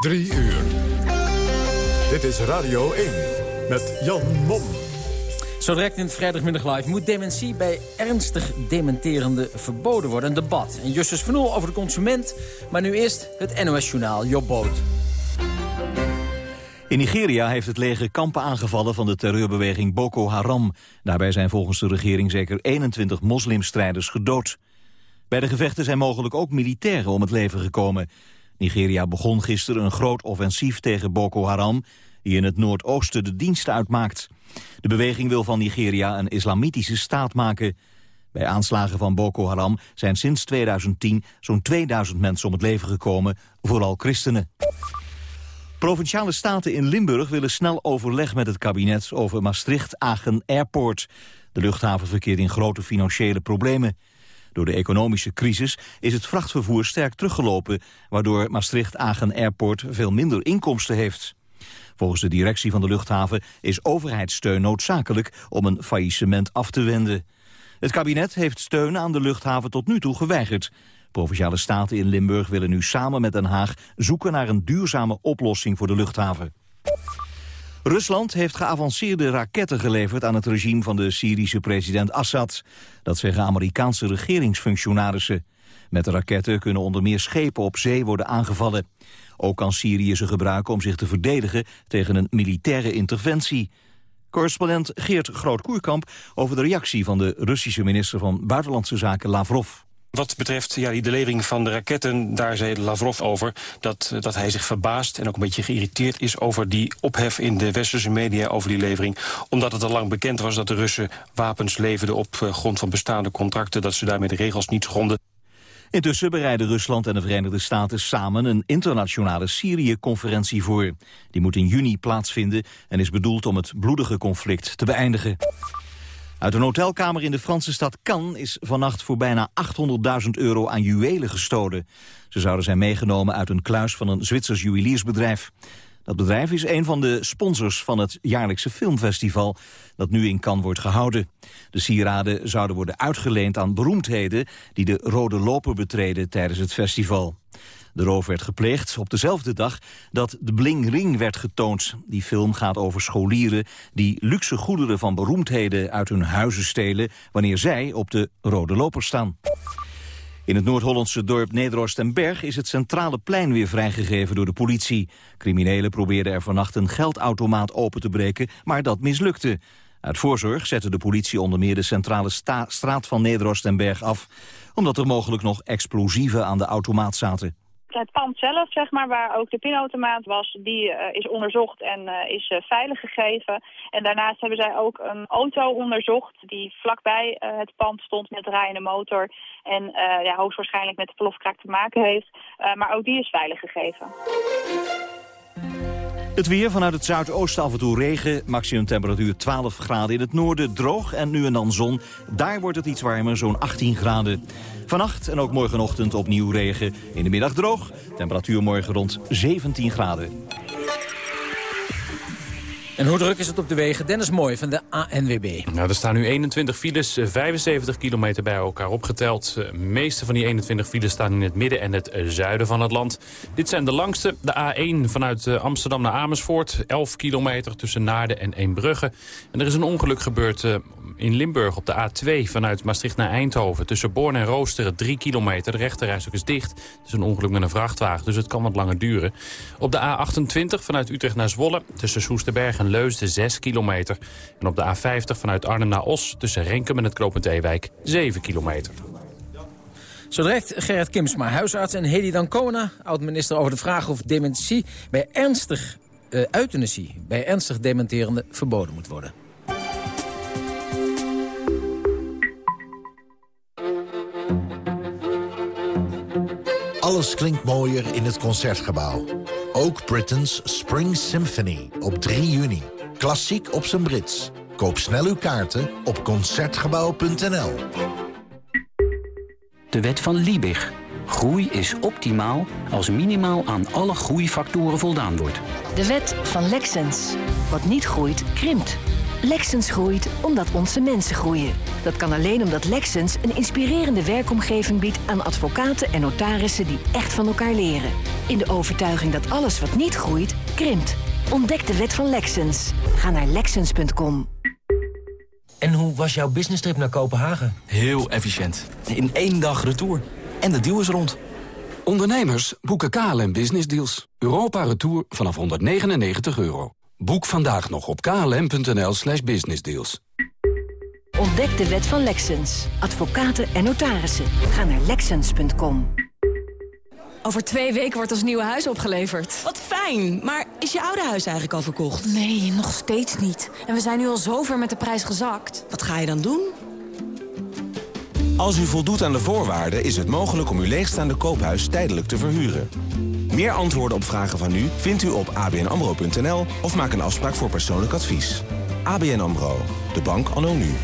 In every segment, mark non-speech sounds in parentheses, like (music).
Drie uur. Dit is Radio 1 met Jan Mom. Zo direct in het vrijdagmiddag live moet dementie bij ernstig dementerende verboden worden. Een debat. En Justus van Oel over de consument. Maar nu eerst het NOS-journaal Job Boot. In Nigeria heeft het leger kampen aangevallen van de terreurbeweging Boko Haram. Daarbij zijn volgens de regering zeker 21 moslimstrijders gedood. Bij de gevechten zijn mogelijk ook militairen om het leven gekomen. Nigeria begon gisteren een groot offensief tegen Boko Haram... die in het noordoosten de dienst uitmaakt. De beweging wil van Nigeria een islamitische staat maken. Bij aanslagen van Boko Haram zijn sinds 2010 zo'n 2000 mensen om het leven gekomen, vooral christenen. Provinciale staten in Limburg willen snel overleg met het kabinet over Maastricht-Agen Airport. De luchthaven verkeert in grote financiële problemen. Door de economische crisis is het vrachtvervoer sterk teruggelopen... waardoor Maastricht-Agen Airport veel minder inkomsten heeft. Volgens de directie van de luchthaven is overheidssteun noodzakelijk... om een faillissement af te wenden. Het kabinet heeft steun aan de luchthaven tot nu toe geweigerd. Provinciale staten in Limburg willen nu samen met Den Haag... zoeken naar een duurzame oplossing voor de luchthaven. Rusland heeft geavanceerde raketten geleverd aan het regime van de Syrische president Assad. Dat zeggen Amerikaanse regeringsfunctionarissen. Met de raketten kunnen onder meer schepen op zee worden aangevallen. Ook kan Syrië ze gebruiken om zich te verdedigen tegen een militaire interventie. Correspondent Geert Groot-Koerkamp over de reactie van de Russische minister van Buitenlandse Zaken Lavrov. Wat betreft ja, die de levering van de raketten, daar zei Lavrov over... Dat, dat hij zich verbaast en ook een beetje geïrriteerd is... over die ophef in de westerse media over die levering. Omdat het al lang bekend was dat de Russen wapens leverden... op eh, grond van bestaande contracten, dat ze daarmee de regels niet schonden. Intussen bereiden Rusland en de Verenigde Staten samen een internationale Syrië-conferentie voor. Die moet in juni plaatsvinden en is bedoeld om het bloedige conflict te beëindigen. Uit een hotelkamer in de Franse stad Cannes is vannacht voor bijna 800.000 euro aan juwelen gestolen. Ze zouden zijn meegenomen uit een kluis van een Zwitsers juweliersbedrijf. Dat bedrijf is een van de sponsors van het jaarlijkse filmfestival dat nu in Cannes wordt gehouden. De sieraden zouden worden uitgeleend aan beroemdheden die de rode loper betreden tijdens het festival. De roof werd gepleegd op dezelfde dag dat de Bling Ring werd getoond. Die film gaat over scholieren die luxe goederen van beroemdheden uit hun huizen stelen... wanneer zij op de rode loper staan. In het Noord-Hollandse dorp Nederhorst en Berg is het centrale plein weer vrijgegeven door de politie. Criminelen probeerden er vannacht een geldautomaat open te breken, maar dat mislukte. Uit voorzorg zette de politie onder meer de centrale straat van Nederhorst en Berg af, omdat er mogelijk nog explosieven aan de automaat zaten. Het pand zelf, zeg maar, waar ook de pinautomaat was, die uh, is onderzocht en uh, is uh, veilig gegeven. En daarnaast hebben zij ook een auto onderzocht die vlakbij het pand stond met draaiende motor. En ja, hoogstwaarschijnlijk met de plofkraak te maken heeft. maar ook die is veilig gegeven. Het weer vanuit het zuidoosten af en toe regen. Maximum temperatuur 12 graden in het noorden. Droog en nu en dan zon. Daar wordt het iets warmer, zo'n 18 graden. Vannacht en ook morgenochtend opnieuw regen. In de middag droog. Temperatuur morgen rond 17 graden. En hoe druk is het op de wegen? Dennis Mooi van de ANWB. Nou, er staan nu 21 files, 75 eh, kilometer bij elkaar opgeteld. De meeste van die 21 files staan in het midden en het eh, zuiden van het land. Dit zijn de langste. De A1 vanuit eh, Amsterdam naar Amersfoort. 11 kilometer tussen Naarden en Eembrugge. En er is een ongeluk gebeurd in Limburg op de A2 vanuit Maastricht naar Eindhoven. Tussen Born en Roosteren 3 kilometer. De rechterrijstok is dicht. Het is een ongeluk met een vrachtwagen, dus het kan wat langer duren. Op de A28 vanuit Utrecht naar Zwolle. Tussen Soesterberg en Leusden 6 kilometer. En op de A50 vanuit Arnhem naar Os. Tussen Renkum en het Knopend Ewijk 7 kilometer. Zo direct Gerrit Kimsma, huisarts en Hedy Dancona, oud-minister over de vraag of dementie bij ernstig uh, euthanasie, bij ernstig dementerende verboden moet worden. Alles klinkt mooier in het Concertgebouw. Ook Britain's Spring Symphony op 3 juni. Klassiek op zijn Brits. Koop snel uw kaarten op Concertgebouw.nl. De wet van Liebig. Groei is optimaal als minimaal aan alle groeifactoren voldaan wordt. De wet van Lexens. Wat niet groeit, krimpt. Lexens groeit omdat onze mensen groeien. Dat kan alleen omdat Lexens een inspirerende werkomgeving biedt aan advocaten en notarissen die echt van elkaar leren. In de overtuiging dat alles wat niet groeit, krimpt. Ontdek de wet van Lexens. Ga naar Lexens.com. En hoe was jouw business trip naar Kopenhagen? Heel efficiënt. In één dag retour. En de deal is rond. Ondernemers boeken KLM Business Deals. Europa Retour vanaf 199 euro. Boek vandaag nog op klm.nl slash businessdeals. Ontdek de wet van Lexens. Advocaten en notarissen. Ga naar Lexens.com. Over twee weken wordt ons nieuwe huis opgeleverd. Wat fijn, maar is je oude huis eigenlijk al verkocht? Nee, nog steeds niet. En we zijn nu al zover met de prijs gezakt. Wat ga je dan doen? Als u voldoet aan de voorwaarden is het mogelijk om uw leegstaande koophuis tijdelijk te verhuren. Meer antwoorden op vragen van u vindt u op abnamro.nl of maak een afspraak voor persoonlijk advies. ABN AMRO, de bank anno nu.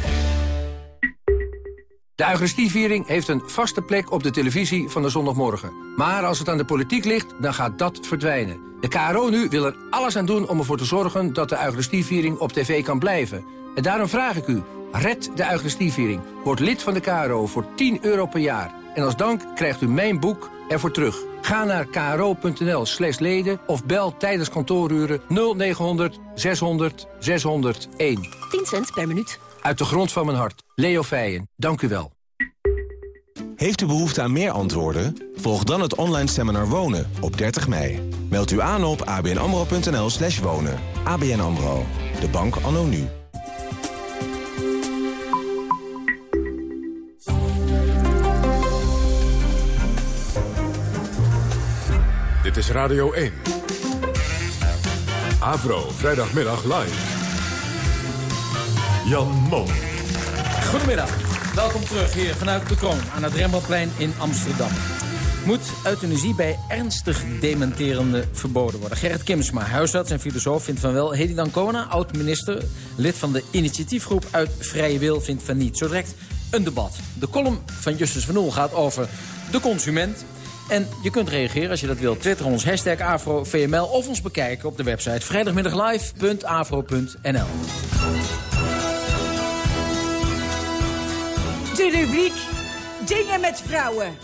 De Eucharistieviering heeft een vaste plek op de televisie van de zondagmorgen. Maar als het aan de politiek ligt, dan gaat dat verdwijnen. De KRO nu wil er alles aan doen om ervoor te zorgen dat de Eucharistieviering op tv kan blijven. En daarom vraag ik u, red de Eucharistieviering. Word lid van de KRO voor 10 euro per jaar. En als dank krijgt u mijn boek ervoor terug. Ga naar kro.nl slash leden of bel tijdens kantooruren 0900 600 601. 10 cent per minuut. Uit de grond van mijn hart. Leo Feijen, dank u wel. Heeft u behoefte aan meer antwoorden? Volg dan het online seminar Wonen op 30 mei. Meld u aan op abnamro.nl slash wonen. ABN AMRO, de bank anno nu. Dit is Radio 1. Avro, vrijdagmiddag live. Jan Mom. Goedemiddag. Welkom terug hier vanuit de Kroon aan het Rembrandtplein in Amsterdam. Moet euthanasie bij ernstig dementerende verboden worden? Gerrit Kimsma, huisarts en filosoof, vindt van wel. Hedy Dancona, oud-minister, lid van de initiatiefgroep uit Vrije Wil, vindt van niet. Zo direct een debat. De column van Justus van Oel gaat over de consument. En je kunt reageren als je dat wilt. Twitter ons hashtag AfroVML of ons bekijken op de website vrijdagmiddaglive.afro.nl. De rubriek Dingen met vrouwen.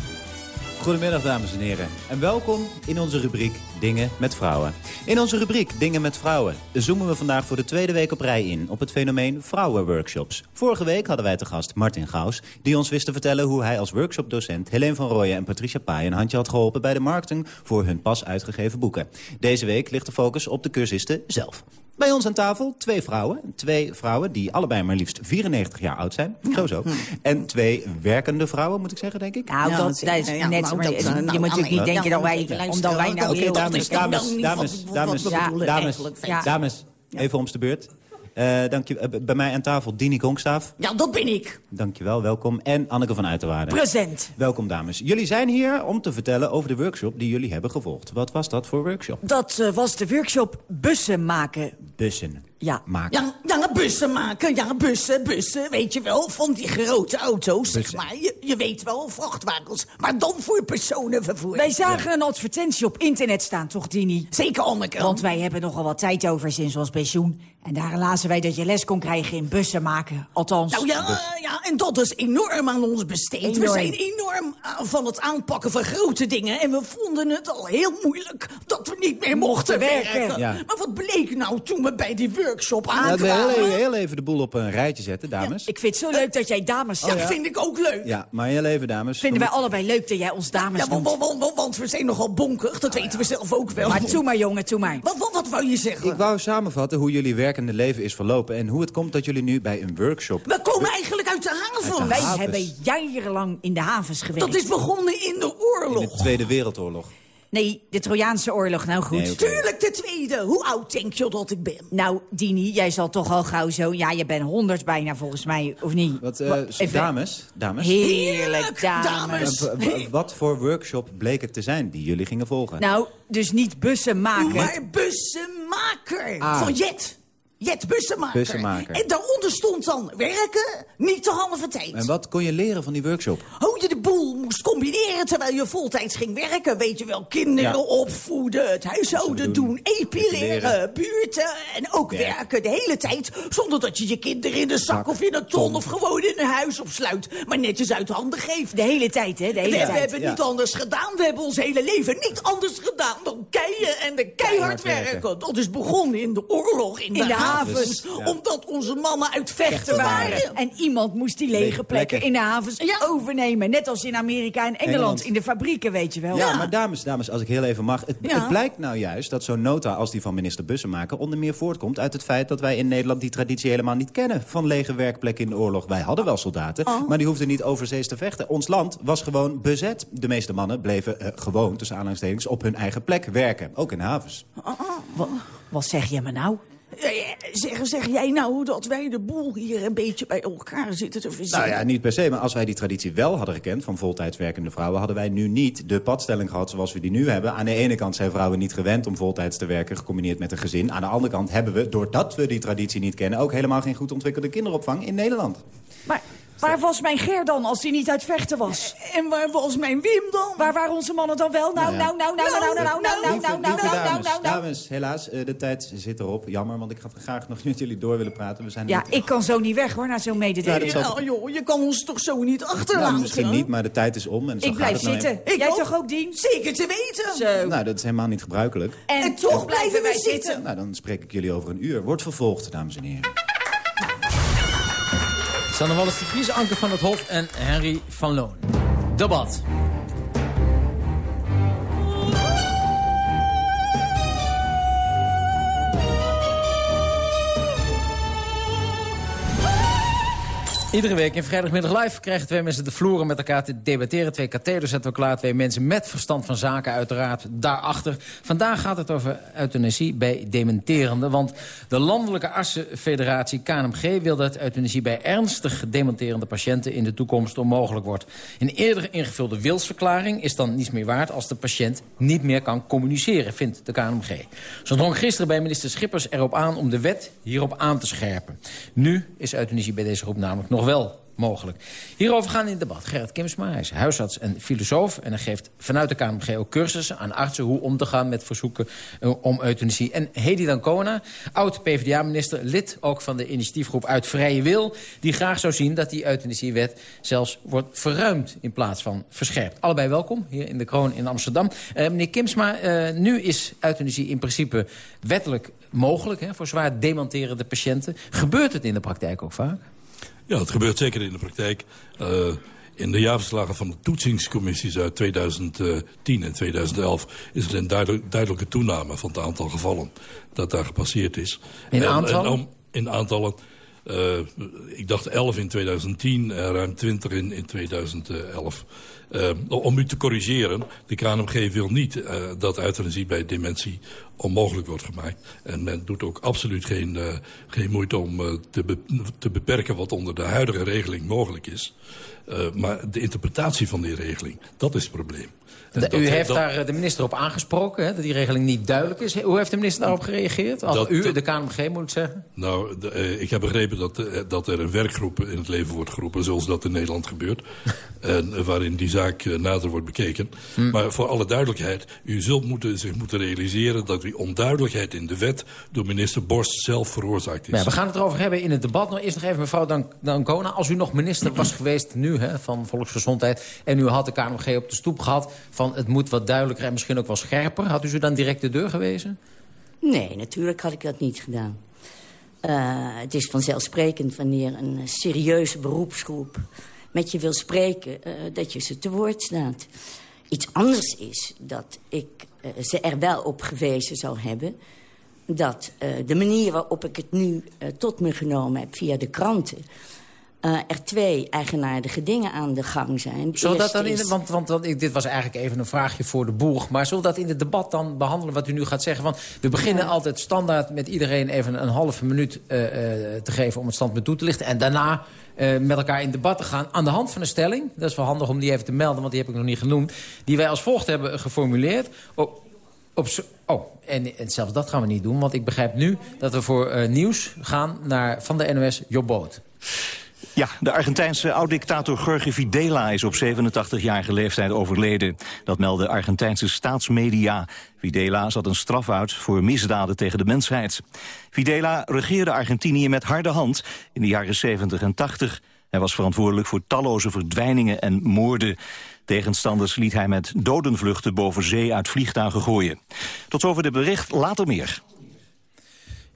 Goedemiddag dames en heren en welkom in onze rubriek Dingen met Vrouwen. In onze rubriek Dingen met Vrouwen zoomen we vandaag voor de tweede week op rij in op het fenomeen vrouwenworkshops. Vorige week hadden wij te gast Martin Gaus, die ons wist te vertellen hoe hij als workshopdocent Helene van Rooyen en Patricia Paai een handje had geholpen bij de marketing voor hun pas uitgegeven boeken. Deze week ligt de focus op de cursisten zelf. Bij ons aan tafel twee vrouwen. Twee vrouwen die allebei maar liefst 94 jaar oud zijn. Zo zo. En twee werkende vrouwen, moet ik zeggen, denk ik. Nou, dat, dat is ja, net... maar dat, je nou, moet natuurlijk niet denken dat wij... Omdat wij nou Oké, heel... dames, dames, dames, dames, dames? Ja. dames, even om de beurt. Eh, dank je, eh, bij mij aan tafel Dini Konkstaaf. Ja, dat ben ik. Dankjewel, welkom. En Anneke van Uiterwaarden. Present. Welkom, dames. Jullie zijn hier om te vertellen over de workshop die jullie hebben gevolgd. Wat was dat voor workshop? Dat eh, was de workshop bussen maken. Bussen Ja. maken. Ja, ja, bussen maken. Ja, bussen, bussen. Weet je wel, van die grote auto's, zeg maar. Je, je weet wel, vrachtwagens. Maar dan voor personenvervoer. Wij zagen een advertentie op internet staan, toch, Dini? Zeker, Anneke. Want wij hebben nogal wat tijd over sinds ons pensioen. En daar lazen wij dat je les kon krijgen in bussen maken. Althans. Nou ja, ja, en dat is enorm aan ons besteed. We Enorm. zijn enorm eh, van het aanpakken van grote dingen. En we vonden het al heel moeilijk dat we niet meer mochten werken. werken. Ja. Maar wat bleek nou toen we bij die workshop Laten we heel heel even de boel op een rijtje zetten, dames. Ik vind het zo leuk dat jij dames Ja, zegt. vind ik ook leuk. Ja, maar heel even, dames. Vinden wij allebei leuk dat jij ons dames Ja, want, noemt. want, want, want we zijn nogal bonkig, dat weten we zelf ook wel. Maar toe maar, jongen, toe maar. Wat, wat, wat wou je zeggen? Ik wou samenvatten hoe jullie werkende leven is verlopen... en hoe het komt dat jullie nu bij een workshop... We komen eigenlijk uit de haven. Wij hebben jarenlang in de havens gewerkt. Dat is begonnen in de in oorlog. de Tweede Wereldoorlog. Nee, de Trojaanse oorlog, nou goed. Nee, oké. Tuurlijk de tweede. Hoe oud denk je dat ik ben? Nou, Dini, jij zal toch al gauw zo... Ja, je bent honderd bijna volgens mij, of niet? Wat, eh, Wa- even- dames, dames. Heerlijk, dames. Eh, wat voor workshop bleek het te zijn die jullie gingen volgen? Nou, dus niet bussen maken. Maar bussenmaker Ah. van Jet. Jet Bussemaker. Bussemaker. En daaronder stond dan werken, niet de halve tijd. En wat kon je leren van die workshop? Hoe je de boel moest combineren terwijl je voltijds ging werken. Weet je wel, kinderen Ja. opvoeden, het huishouden doen, epileren, Epileren. buurten en ook Werk. werken de hele tijd. Zonder dat je je kinderen in een zak of in een ton of gewoon in een huis opsluit. Maar netjes uit handen geeft. De hele tijd, hè? De hele we, tijd. we hebben Ja. niet anders gedaan. We hebben ons hele leven niet anders gedaan dan keien en de keihard Keihard werken. werken. Dat is begonnen in de oorlog, in de, In de havens. Ja. Omdat onze mannen uit vechten waren. En iemand moest die lege, plekken, plekken. in de havens overnemen. Net als in Amerika en Engeland, Engeland. in de fabrieken, weet je wel. Ja, maar dames, dames, als ik heel even mag. Het, Ja. het blijkt nou juist dat zo'n nota als die van minister Bussemaker... onder meer voortkomt uit het feit dat wij in Nederland die traditie helemaal niet kennen... van lege werkplekken in de oorlog. Wij hadden wel soldaten, Oh. maar die hoefden niet overzees te vechten. Ons land was gewoon bezet. De meeste mannen bleven eh, gewoon, tussen aanhalingstekens, op hun eigen plek werken. Ook in havens. Wat, wat zeg je me nou? Eh, Zeg, zeg jij nou dat wij de boel hier een beetje bij elkaar zitten te verzinnen? Nou ja, niet per se, maar als wij die traditie wel hadden gekend... van voltijds werkende vrouwen, hadden wij nu niet de padstelling gehad... zoals we die nu hebben. Aan de ene kant zijn vrouwen niet gewend om voltijds te werken... gecombineerd met een gezin. Aan de andere kant hebben we, doordat we die traditie niet kennen... ook helemaal geen goed ontwikkelde kinderopvang in Nederland. Maar waar was mijn Ger dan als hij niet uit vechten was? En waar was mijn Wim dan? Waar waren onze mannen dan wel? Nou, Nou nou, nou, nou, nou, nou, nou, nou, nou, nou, nou, nou, nou, dames, nou, nou. helaas, eh, de tijd zit erop. Jammer, want ik had graag nog met jullie door willen praten. We zijn er Ja, ik kan zo niet weg hoor, na zo'n mededeling. Ja, dat zal- Ja, joh, je kan ons toch zo niet Nou, achterlaten? misschien niet, maar de tijd is om. En zo Ik blijf nou zitten. Jij toch ook, Dien? Zeker te weten. Nou, dat is helemaal niet gebruikelijk. En, toch blijven wij zitten. Nou, dan spreek ik jullie over een uur. Wordt vervolgd, dames en heren. Sanne Wallis de Vries, Anke van het Hof en Henry van Loon. Debat. Iedere week in Vrijdagmiddag Live krijgen twee mensen de vloeren met elkaar te debatteren. Twee katheders zetten we klaar, twee mensen met verstand van zaken uiteraard daarachter. Vandaag gaat het over euthanasie bij dementerende. Want de Landelijke Artsenfederatie KNMG wil dat euthanasie bij ernstig gedementerende patiënten in de toekomst onmogelijk wordt. Een eerder ingevulde wilsverklaring is dan niets meer waard als de patiënt niet meer kan communiceren, vindt de KNMG. Zo drong gisteren bij minister Schippers erop aan om de wet hierop aan te scherpen. Nu is euthanasie bij deze groep namelijk nog wel mogelijk. Hierover gaan in het debat Gerrit Kimsma, hij is huisarts en filosoof... en hij geeft vanuit de KNMG ook cursussen aan artsen... hoe om te gaan met verzoeken eh, om euthanasie. En Hedy Dancona, oud-PVDA-minister, lid ook van de initiatiefgroep Uit Vrije Wil... die graag zou zien dat die euthanasiewet zelfs wordt verruimd... in plaats van verscherpt. Allebei welkom hier in de Kroon in Amsterdam. Eh, meneer Kimsma, eh, nu is euthanasie in principe wettelijk mogelijk... Hè, voor zwaar dementerende patiënten. Gebeurt het in de praktijk ook vaak? Ja, het gebeurt zeker in de praktijk. Uh, in de jaarverslagen van de toetsingscommissies uit 2010 en 2011... is er een duidelijk, duidelijke toename van het aantal gevallen dat daar gepasseerd is. In en, aantallen? En in aantallen. Uh, ik dacht 11 in 2010, uh, ruim 20 in, in 2011. Uh, om u te corrigeren, de KNMG wil niet dat euthanasie bij dementie onmogelijk wordt gemaakt. En men doet ook absoluut geen, uh, geen moeite om uh, te, be te beperken wat onder de huidige regeling mogelijk is. Uh, maar de interpretatie van die regeling, dat is het probleem. U heeft dat, daar de minister op aangesproken, hè, dat die regeling niet duidelijk is. Hoe heeft de minister daarop gereageerd? Als dat, u, de KNMG, moet ik zeggen? Nou, de, uh, ik heb begrepen dat, uh, dat er een werkgroep in het leven wordt geroepen... zoals dat in Nederland gebeurt. (laughs) en, waarin die zaak nader wordt bekeken. Hmm. Maar voor alle duidelijkheid, u zult moeten, zich moeten realiseren... dat die onduidelijkheid in de wet door minister Borst zelf veroorzaakt is. Ja, we gaan het erover hebben in het debat. Nog eerst nog even mevrouw Dan Dancona. Als u nog minister was geweest nu hè, van Volksgezondheid... en u had de KNMG op de stoep gehad van het moet wat duidelijker en misschien ook wel scherper... had u ze dan direct de deur gewezen? Nee, natuurlijk had ik dat niet gedaan. Uh, het is vanzelfsprekend wanneer een serieuze beroepsgroep met je wil spreken... Uh, dat je ze te woord staat. Iets anders is dat ik ze er wel op gewezen zou hebben... dat de manier waarop ik het nu tot me genomen heb via de kranten... Uh, er twee eigenaardige dingen aan de gang zijn. Zullen dat dan in de, want, want, want, dit was eigenlijk even een vraagje voor de boeg. Maar zullen we dat in het debat dan behandelen wat u nu gaat zeggen? Want we beginnen ja. altijd standaard met iedereen even een halve minuut uh, uh, te geven... om het standpunt toe te lichten. En daarna uh, met elkaar in debat te gaan aan de hand van een stelling. Dat is wel handig om die even te melden, want die heb ik nog niet genoemd. Die wij als volgt hebben geformuleerd. Op zo- oh, en, en zelfs dat gaan we niet doen. Want ik begrijp nu dat we voor eh, nieuws gaan naar, van de NOS Job Boot. Ja, de Argentijnse oud-dictator Jorge Videla is op 87-jarige leeftijd overleden. Dat melden Argentijnse staatsmedia. Videla zat een straf uit voor misdaden tegen de mensheid. Videla regeerde Argentinië met harde hand in de jaren 70 en 80. Hij was verantwoordelijk voor talloze verdwijningen en moorden. Tegenstanders liet hij met dodenvluchten boven zee uit vliegtuigen gooien. Tot zover de bericht, later meer.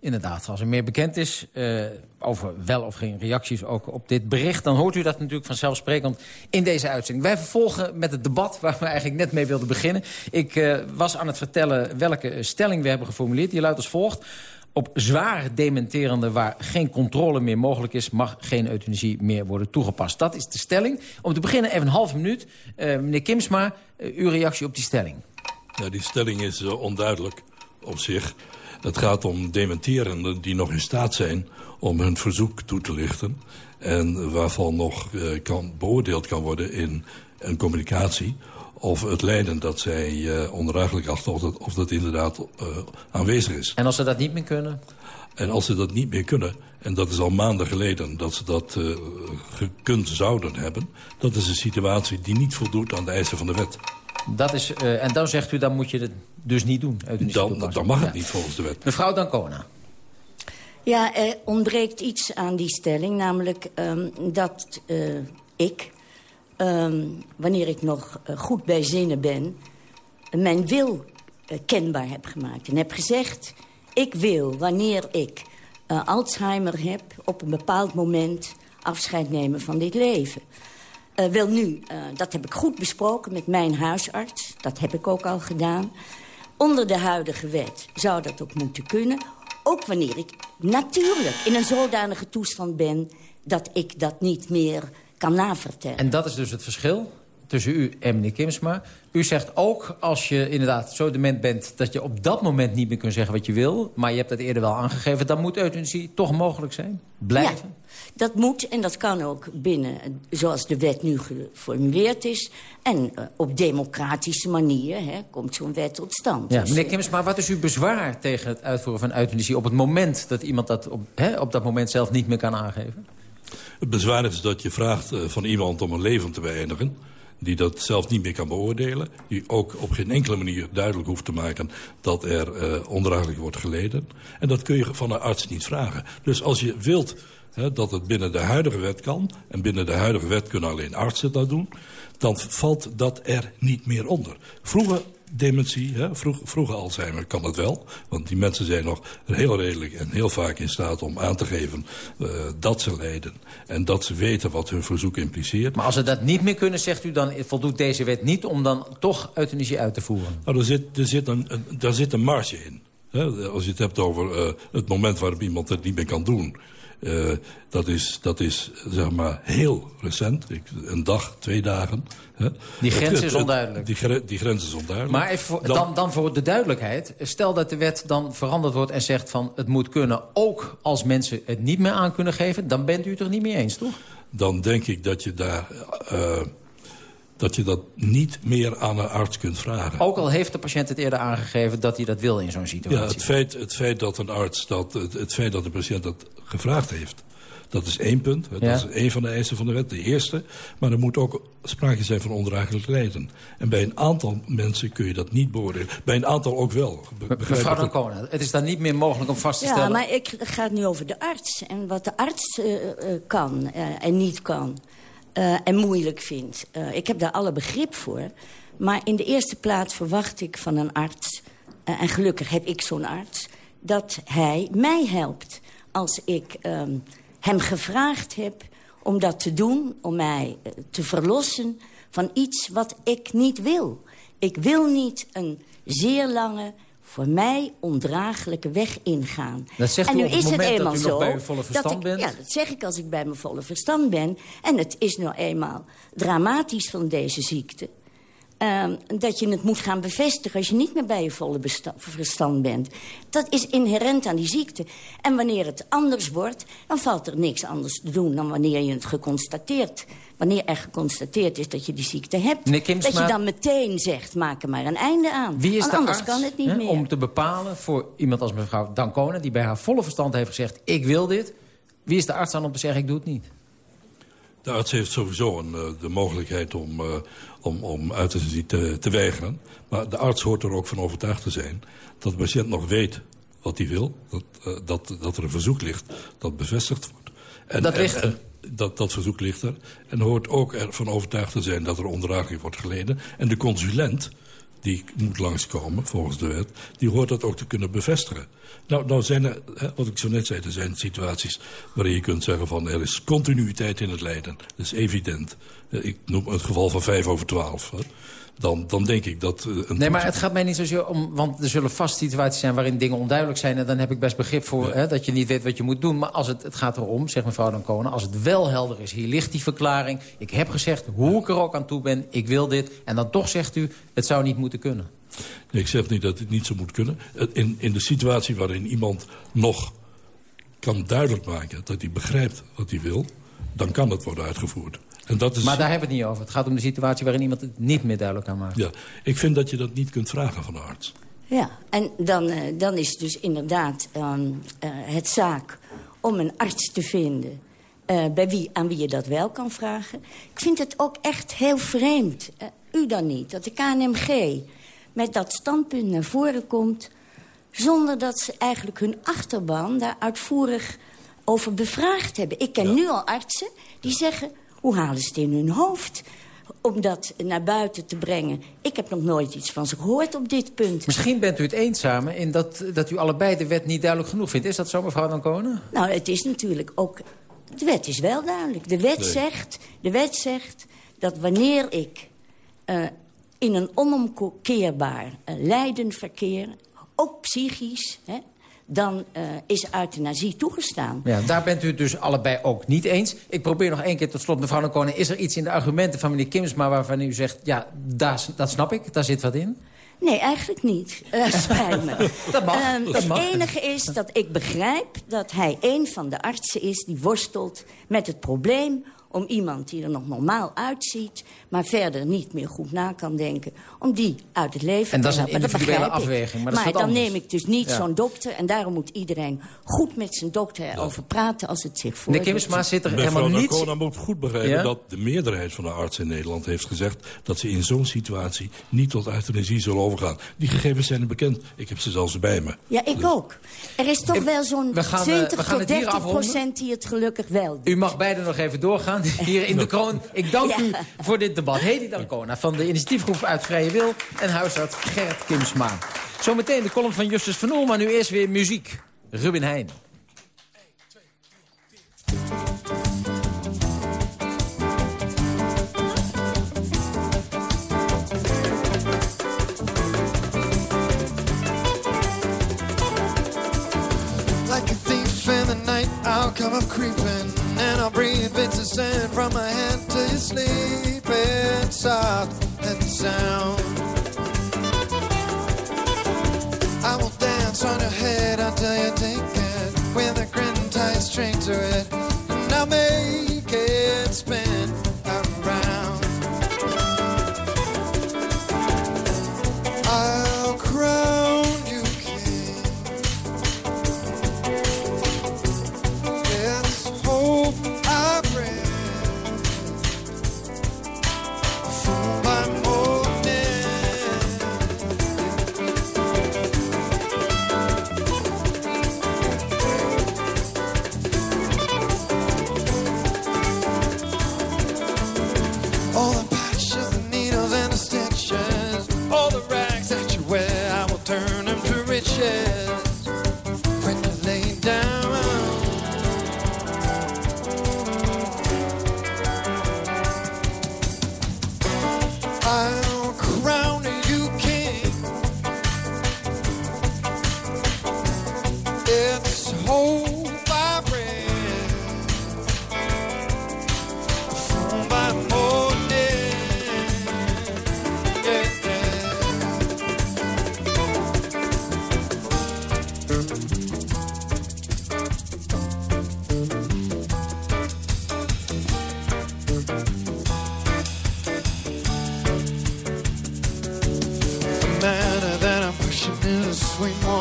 Inderdaad, als er meer bekend is eh, over wel of geen reacties ook op dit bericht... dan hoort u dat natuurlijk vanzelfsprekend in deze uitzending. Wij vervolgen met het debat waar we eigenlijk net mee wilden beginnen. Ik eh, was aan het vertellen welke stelling we hebben geformuleerd. Die luidt als volgt. Op zwaar dementerende waar geen controle meer mogelijk is... mag geen euthanasie meer worden toegepast. Dat is de stelling. Om te beginnen even een halve minuut. Eh, meneer Kimsma, uw reactie op die stelling. Ja, die stelling is onduidelijk op zich. Het gaat om dementerenden die nog in staat zijn om hun verzoek toe te lichten. En waarvan nog eh, kan, beoordeeld kan worden in een communicatie... of het lijden dat zij eh ondraaglijk achten, of dat, of dat inderdaad eh, aanwezig is. En als ze dat niet meer kunnen? En als ze dat niet meer kunnen, en dat is al maanden geleden dat ze dat gekund zouden hebben... dat is een situatie die niet voldoet aan de eisen van de wet. Dat is, en dan zegt u, dan moet je het dus niet doen. Dan, dan mag het niet volgens de wet. Mevrouw Dancona. Ja, er ontbreekt iets aan die stelling. Namelijk ehm, dat eh, ik, ehm, wanneer ik nog eh, goed bij zinnen ben... mijn wil eh, kenbaar heb gemaakt. En heb gezegd, ik wil, wanneer ik eh, Alzheimer heb... op een bepaald moment afscheid nemen van dit leven. Eh, wel nu, eh, dat heb ik goed besproken met mijn huisarts. Dat heb ik ook al gedaan. Onder de huidige wet zou dat ook moeten kunnen. Ook wanneer ik natuurlijk in een zodanige toestand ben... dat ik dat niet meer kan navertellen. En dat is dus het verschil tussen u en meneer Kimsma. U zegt ook als je inderdaad zo dement bent... dat je op dat moment niet meer kunt zeggen wat je wil... maar je hebt dat eerder wel aangegeven... dan moet euthanasie toch mogelijk zijn? Blijven? Dat moet en dat kan ook binnen, zoals de wet nu geformuleerd is... en eh, op democratische manier hè, komt zo'n wet tot stand. Ja, Dus, meneer eh, Kimsma, wat is uw bezwaar tegen het uitvoeren van euthanasie... op het moment dat iemand dat op, hè, op dat moment zelf niet meer kan aangeven? Het bezwaar is dat je vraagt eh, van iemand om een leven te beëindigen... die dat zelf niet meer kan beoordelen. Die ook op geen enkele manier duidelijk hoeft te maken... dat er eh ondraaglijk wordt geleden. En dat kun je van een arts niet vragen. Dus als je wilt hè, dat het binnen de huidige wet kan... en binnen de huidige wet kunnen alleen artsen dat doen... dan valt dat er niet meer onder. Vroeger dementie, hè, vroeg, vroege Alzheimer kan het wel. Want die mensen zijn nog heel redelijk en heel vaak in staat om aan te geven uh, dat ze lijden. En dat ze weten wat hun verzoek impliceert. Maar als ze dat niet meer kunnen, zegt u... dan voldoet deze wet niet om dan toch euthanasie uit te voeren? Nou, er, zit, er, zit een, een, daar zit een marge in. Hè? Als je het hebt over uh, het moment waarop iemand het niet meer kan doen... Uh, dat, is, dat is zeg maar heel recent. Ik, een dag, twee dagen. Hè. Die grens is onduidelijk. Die, die, grens is onduidelijk. Maar even voor, dan, dan, dan, voor de duidelijkheid. Stel dat de wet dan veranderd wordt en zegt van... het moet kunnen ook als mensen het niet meer aan kunnen geven... dan bent u het er niet mee eens, toch? Dan denk ik dat je daar... Uh, dat je dat niet meer aan een arts kunt vragen. Ook al heeft de patiënt het eerder aangegeven dat hij dat wil in zo'n situatie. Ja, het feit, het feit dat een arts dat, het, het feit dat de patiënt dat gevraagd heeft... dat is één punt. Dat ja. is één van de eisen van de wet, de eerste. Maar er moet ook sprake zijn van ondraaglijk lijden. En bij een aantal mensen kun je dat niet beoordelen. Bij een aantal ook wel. Mevrouw Dancona, het is dan niet meer mogelijk om vast te ja, stellen... Ja, maar ik, het gaat nu over de arts. En wat de arts uh, uh, kan uh, en niet kan... Uh, en moeilijk vindt. Uh, ik heb daar alle begrip voor. Maar in de eerste plaats verwacht ik van een arts... Uh, en gelukkig heb ik zo'n arts... dat hij mij helpt als ik um, hem gevraagd heb om dat te doen... om mij te verlossen van iets wat ik niet wil. Ik wil niet een zeer lange voor mij ondraaglijke weg ingaan. Dat zegt en nu is moment het eenmaal dat u zo nog bij uw volle verstand ik, bent? Ja, dat zeg ik als ik bij mijn volle verstand ben. En het is nou eenmaal dramatisch van deze ziekte... ehm, dat je het moet gaan bevestigen als je niet meer bij je volle verstand bent. Dat is inherent aan die ziekte. En wanneer het anders wordt, dan valt er niks anders te doen... dan wanneer je het geconstateerd... Wanneer er geconstateerd is dat je die ziekte hebt... Kimsma- dat je dan meteen zegt, maak er maar een einde aan. Wie is Want de anders arts kan het niet hè, meer. om te bepalen voor iemand als mevrouw Dancona... die bij haar volle verstand heeft gezegd, ik wil dit. Wie is de arts dan om te zeggen, ik doe het niet? De arts heeft sowieso een, eh, de mogelijkheid om, eh, om, om euthanasie te, te weigeren. Maar de arts hoort er ook van overtuigd te zijn... dat de patiënt nog weet wat hij wil. Dat, eh, dat, dat er een verzoek ligt dat bevestigd wordt. En, Dat ligt er. en dat, dat verzoek ligt er. En hoort ook ervan overtuigd te zijn dat er onderdraging wordt geleden. En de consulent, die moet langskomen volgens de wet... die hoort dat ook te kunnen bevestigen. Nou, nou zijn er, wat ik zo net zei, er zijn situaties waarin je kunt zeggen van... er is continuïteit in het lijden. Dat is evident. Ik noem het geval van 5 over 12. Hè. Dan, dan denk ik dat... eh, een Nee, maar het gaat mij niet zozeer om... want er zullen vast situaties zijn waarin dingen onduidelijk zijn... en dan heb ik best begrip voor hè, dat je niet weet wat je moet doen. Maar als het, het gaat erom, zegt mevrouw Dancona... als het wel helder is, hier ligt die verklaring... ik heb gezegd hoe ik er ook aan toe ben, ik wil dit... en dan toch zegt u, het zou niet moeten kunnen. Nee, ik zeg niet dat het niet zo moet kunnen. In, in de situatie waarin iemand nog kan duidelijk maken... dat hij begrijpt wat hij wil, dan kan het worden uitgevoerd. En dat is, Maar daar hebben we het niet over. Het gaat om de situatie waarin iemand het niet meer duidelijk kan maken. ja, ik vind dat je dat niet kunt vragen van de arts. Ja, en dan, eh, dan is het dus inderdaad ehm, eh, het zaak om een arts te vinden... eh, bij wie, aan wie je dat wel kan vragen. Ik vind het ook echt heel vreemd, u dan niet, dat de KNMG met dat standpunt naar voren komt... zonder dat ze eigenlijk hun achterban daar uitvoerig over bevraagd hebben. Ik ken nu al artsen die zeggen, hoe halen ze het in hun hoofd om dat naar buiten te brengen. Ik heb nog nooit iets van ze gehoord op dit punt. Misschien bent u het eens samen in dat, dat u allebei de wet niet duidelijk genoeg vindt. Is dat zo, mevrouw Dancona? Nou, het is natuurlijk ook... De wet is wel duidelijk. De wet, Nee. zegt, de wet zegt dat wanneer ik eh, in een onomkeerbaar eh, lijden verkeer... ook psychisch, hè, dan eh, is euthanasie toegestaan. Ja, daar bent u het dus allebei ook niet eens. Ik probeer nog één keer tot slot, mevrouw Dancona. Is er iets in de argumenten van meneer Kimsma waarvan u zegt... ja, daar, dat snap ik, daar zit wat in? Nee, eigenlijk niet. Eh (laughs) spijt me. Dat mag, Ehm, dat het mag. enige is dat ik begrijp dat hij een van de artsen is... die worstelt met het probleem om iemand die er nog normaal uitziet... maar verder niet meer goed na kan denken... om die uit het leven En dat is te een helpen. individuele afweging, maar dat dan anders. neem ik dus niet Ja. zo'n dokter... en daarom moet iedereen goed met zijn dokter erover praten als het zich voordoet. Meneer Kimsma zit er Mevrouw helemaal niets... Dancona moet goed begrijpen Ja? dat de meerderheid van de artsen in Nederland heeft gezegd... dat ze in zo'n situatie niet tot euthanasie zullen overgaan. Die gegevens zijn er bekend. Ik heb ze zelfs bij me. Ja, ik ook. Er is toch wel zo'n we gaan, eh, 20 we gaan tot het hier 30 afronden. procent die het gelukkig wel doen. U mag beiden nog even doorgaan hier in de kroon. Ik dank u voor dit debat. Hedy Dancona van de initiatiefgroep Uit Vrije Wil... en huisarts Gerrit Kimsma. Zometeen de column van Justus van Oel, maar nu eerst weer muziek. Ruben Heijn. Like a thief in the night, I'll come up creeping, bits of sand from my head till you sleeping soft and sound. I will dance on your head until you take it, with a grin tie a string to it,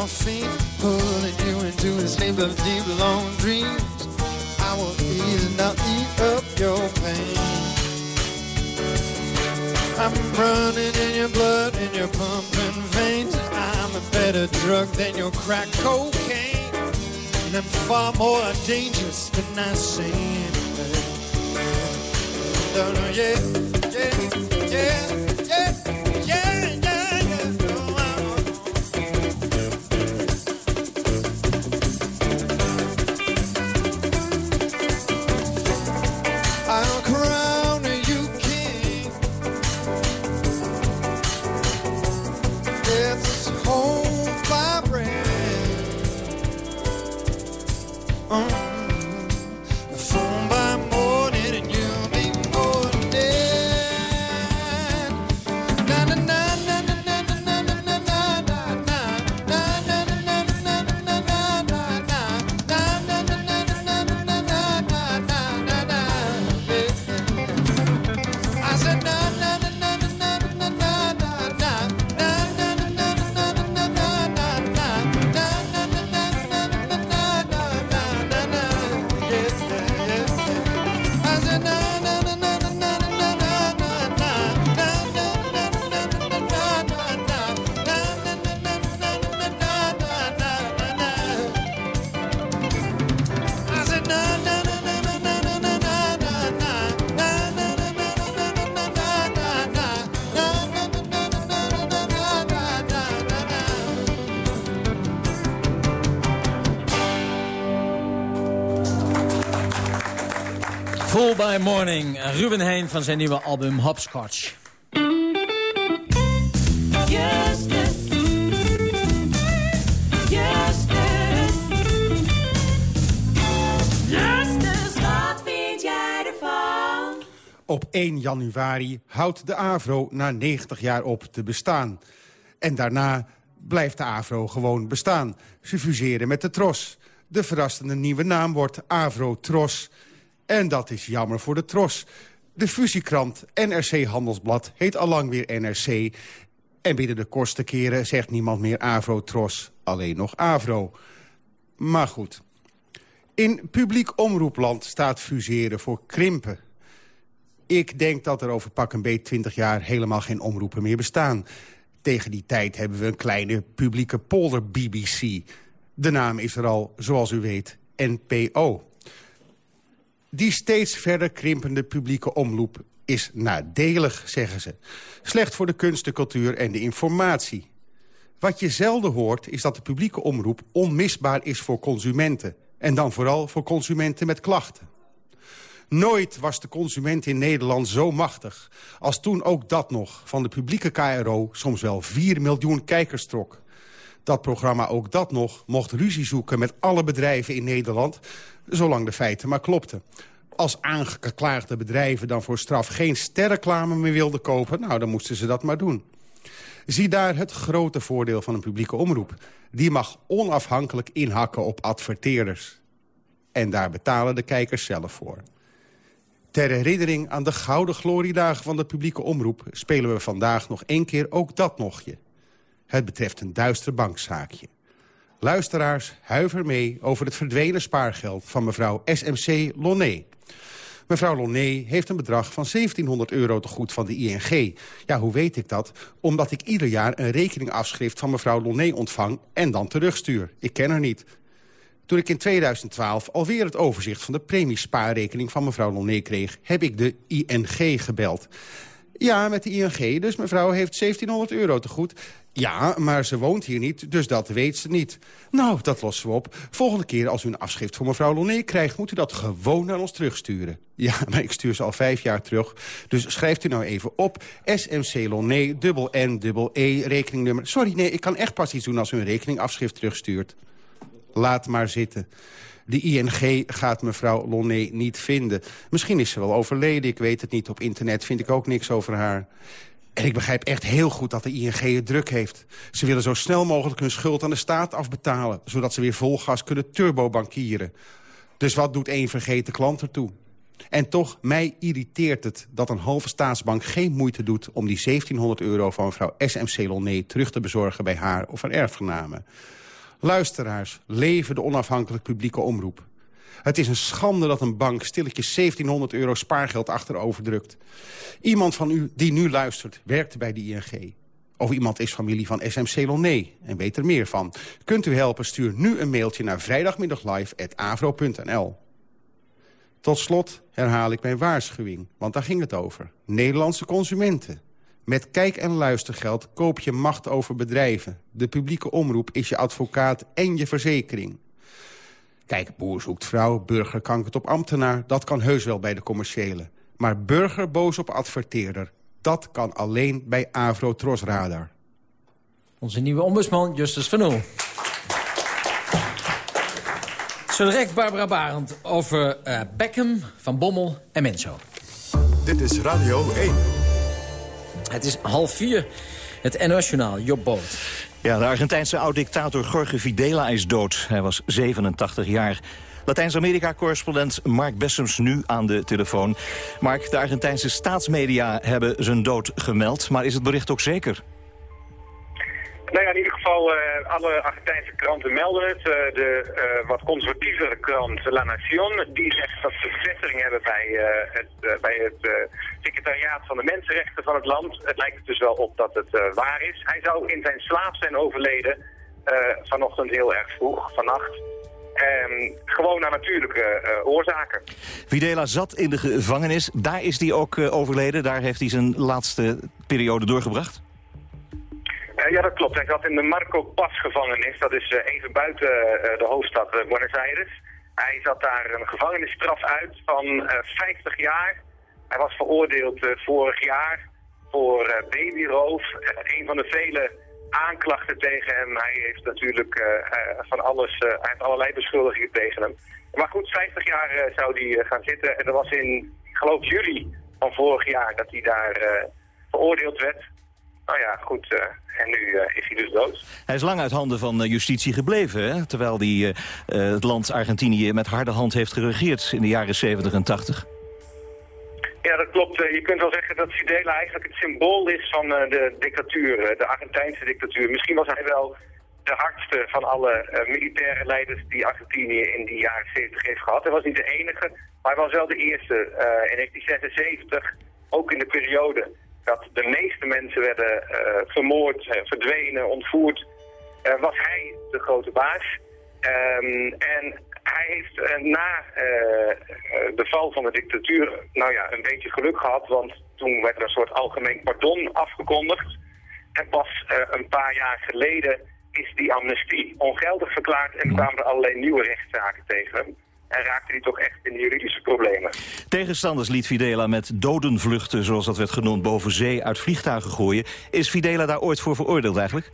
sweet morphine, pulling you into a sleep of deep, long dreams. I will eat and I'll eat up your pain. I'm running in your blood, in your pumping veins. I'm a better drug than your crack cocaine. And I'm far more dangerous than I seem. Yeah, yeah, yeah, Full by Morning, Ruben Heijn van zijn nieuwe album Hopscotch. Wat vind jij ervan? Op 1 januari houdt de AVRO na 90 jaar op te bestaan. En daarna blijft de AVRO gewoon bestaan. Ze fuseren met de TROS. De verrassende nieuwe naam wordt AVRO TROS. En dat is jammer voor de TROS. De fusiekrant NRC Handelsblad heet allang weer NRC. En binnen de kortste keren zegt niemand meer AVRO TROS. Alleen nog AVRO. Maar goed. In publiek omroepland staat fuseren voor krimpen. Ik denk dat er over pak een beet 20 jaar helemaal geen omroepen meer bestaan. Tegen die tijd hebben we een kleine publieke polder-BBC. De naam is er al, zoals u weet, NPO. Die steeds verder krimpende publieke omroep is nadelig, zeggen ze. Slecht voor de kunst, de cultuur en de informatie. Wat je zelden hoort is dat de publieke omroep onmisbaar is voor consumenten. En dan vooral voor consumenten met klachten. Nooit was de consument in Nederland zo machtig... als toen ook dat nog van de publieke KRO soms wel 4 miljoen kijkers trok. Dat programma ook dat nog mocht ruzie zoeken met alle bedrijven in Nederland... zolang de feiten maar klopten. Als aangeklaagde bedrijven dan voor straf geen sterreclame meer wilden kopen... nou, dan moesten ze dat maar doen. Zie daar het grote voordeel van een publieke omroep. Die mag onafhankelijk inhakken op adverteerders. En daar betalen de kijkers zelf voor. Ter herinnering aan de gouden gloriedagen van de publieke omroep... spelen we vandaag nog één keer ook dat nogje. Het betreft een duister bankzaakje. Luisteraars, huiver mee over het verdwenen spaargeld van mevrouw SMC Lonné. Mevrouw Lonné heeft een bedrag van 1700 euro te goed van de ING. Ja, hoe weet ik dat? Omdat ik ieder jaar een rekeningafschrift van mevrouw Lonné ontvang... en dan terugstuur. Ik ken haar niet. Toen ik in 2012 alweer het overzicht van de premiespaarrekening van mevrouw Lonné kreeg... heb ik de ING gebeld. Ja, met de ING, dus mevrouw heeft 1700 euro te goed. Ja, maar ze woont hier niet, dus dat weet ze niet. Nou, dat lossen we op. Volgende keer als u een afschrift voor mevrouw Lonné krijgt... moet u dat gewoon naar ons terugsturen. Ja, (laughs) maar ik stuur ze al vijf jaar terug. Dus schrijft u nou even op. SMC Lonné, dubbel N, dubbel E, rekeningnummer. Sorry, nee, ik kan echt pas iets doen als u een rekeningafschrift terugstuurt. Laat maar zitten. De ING gaat mevrouw Lonné niet vinden. Misschien is ze wel overleden, ik weet het niet. Op internet vind ik ook niks over haar. En ik begrijp echt heel goed dat de ING het druk heeft. Ze willen zo snel mogelijk hun schuld aan de staat afbetalen... zodat ze weer vol gas kunnen turbobankieren. Dus wat doet één vergeten klant ertoe? En toch, mij irriteert het dat een halve staatsbank geen moeite doet... om die 1700 euro van mevrouw S.M. Celoné terug te bezorgen bij haar of haar erfgenamen. Luisteraars, leven de onafhankelijk publieke omroep. Het is een schande dat een bank stilletjes 1700 euro spaargeld achterover drukt. Iemand van u die nu luistert werkte bij de ING. Of iemand is familie van SM Celoné en weet er meer van. Kunt u helpen, stuur nu een mailtje naar vrijdagmiddaglive.avro.nl. Tot slot herhaal ik mijn waarschuwing, want daar ging het over. Nederlandse consumenten. Met kijk- en luistergeld koop je macht over bedrijven. De publieke omroep is je advocaat en je verzekering. Kijk, boer zoekt vrouw, burger kankert op ambtenaar... dat kan heus wel bij de commerciële. Maar burger boos op adverteerder... dat kan alleen bij Avro Tros Radar. Onze nieuwe ombudsman, Justus van Oel. Zo direct Barbara Barend over uh, Beckham, Van Bommel en Menzo. Dit is Radio 1. Het is half vier. Het NOS-journaal, Job Boot. Ja, de Argentijnse oud-dictator Jorge Videla is dood. Hij was 87 jaar. Latijns-Amerika-correspondent Mark Bessems nu aan de telefoon. Mark, de Argentijnse staatsmedia hebben zijn dood gemeld. Maar is het bericht ook zeker? Nou ja, in ieder geval, uh, alle Argentijnse kranten melden het. Uh, de uh, wat conservatievere krant La Nación, die zegt dat ze bevestiging hebben bij het, bij het secretariaat van de mensenrechten van het land. Het lijkt dus wel op dat het waar is. Hij zou in zijn slaap zijn overleden, vanochtend heel erg vroeg, vannacht. Um, gewoon naar natuurlijke uh, oorzaken. Videla zat in de gevangenis. Daar is hij ook overleden. Daar heeft hij zijn laatste periode doorgebracht. Uh, ja, dat klopt. Hij zat in de Marco Paz gevangenis. Dat is even buiten de hoofdstad Buenos Aires. Hij zat daar een gevangenisstraf uit van 50 jaar. Hij was veroordeeld vorig jaar voor babyroof. een van de vele aanklachten tegen hem. Hij heeft natuurlijk van alles, hij heeft allerlei beschuldigingen tegen hem. Maar goed, 50 jaar zou hij gaan zitten. En dat was in, geloof juli van vorig jaar dat hij daar veroordeeld werd. Nou ja, goed. en nu is hij dus dood. Hij is lang uit handen van justitie gebleven, hè? terwijl hij het land Argentinië met harde hand heeft geregeerd in de jaren 70 en 80. Ja, dat klopt. Je kunt wel zeggen dat Fidela eigenlijk het symbool is van de dictatuur, de Argentijnse dictatuur. Misschien was hij wel de hardste van alle militaire leiders die Argentinië in die jaren 70 heeft gehad. Hij was niet de enige, maar hij was wel de eerste. In 1976, ook in de periode dat de meeste mensen werden uh, vermoord, verdwenen, ontvoerd, was hij de grote baas. Um, en hij heeft na de val van de dictatuur nou ja, een beetje geluk gehad, want toen werd er een soort algemeen pardon afgekondigd. En pas een paar jaar geleden is die amnestie ongeldig verklaard en kwamen er allerlei nieuwe rechtszaken tegen hem. En raakte hij toch echt in de juridische problemen. Tegenstanders liet Videla met dodenvluchten, zoals dat werd genoemd, boven zee uit vliegtuigen gooien. Is Videla daar ooit voor veroordeeld eigenlijk?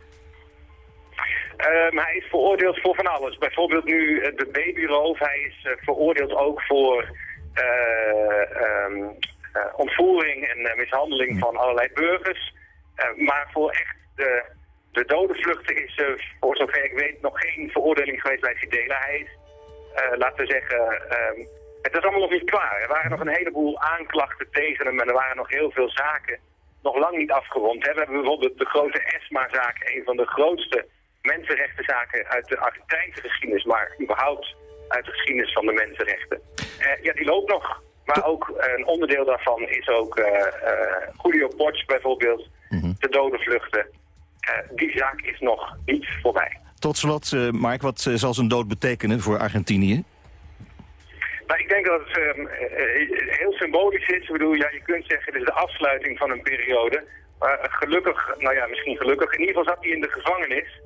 Um, hij is veroordeeld voor van alles. Bijvoorbeeld nu uh, de babyroof. Hij is uh, veroordeeld ook voor uh, um, ontvoering en mishandeling van allerlei burgers. maar voor echt de, de dodenvluchten is voor zover ik weet nog geen veroordeling geweest bij Fidela. Hij is, laten we zeggen, um, het is allemaal nog niet klaar. Er waren nog een heleboel aanklachten tegen hem en er waren nog heel veel zaken nog lang niet afgerond. Hè. We hebben bijvoorbeeld de grote ESMA-zaak, een van de grootste mensenrechtenzaken uit de Argentijnse geschiedenis, maar überhaupt uit de geschiedenis van de mensenrechten. Uh, ja, die loopt nog. Maar ook uh, een onderdeel daarvan is ook uh, Julio Potts bijvoorbeeld, mm -hmm. de dodenvluchten. die zaak is nog niet voorbij. Tot slot, Mark, wat zal zijn dood betekenen voor Argentinië? Nou, ik denk dat het uh, heel symbolisch is. Ik bedoel, ja, je kunt zeggen, het is de afsluiting van een periode. Maar gelukkig, nou ja, misschien gelukkig, in ieder geval zat hij in de gevangenis.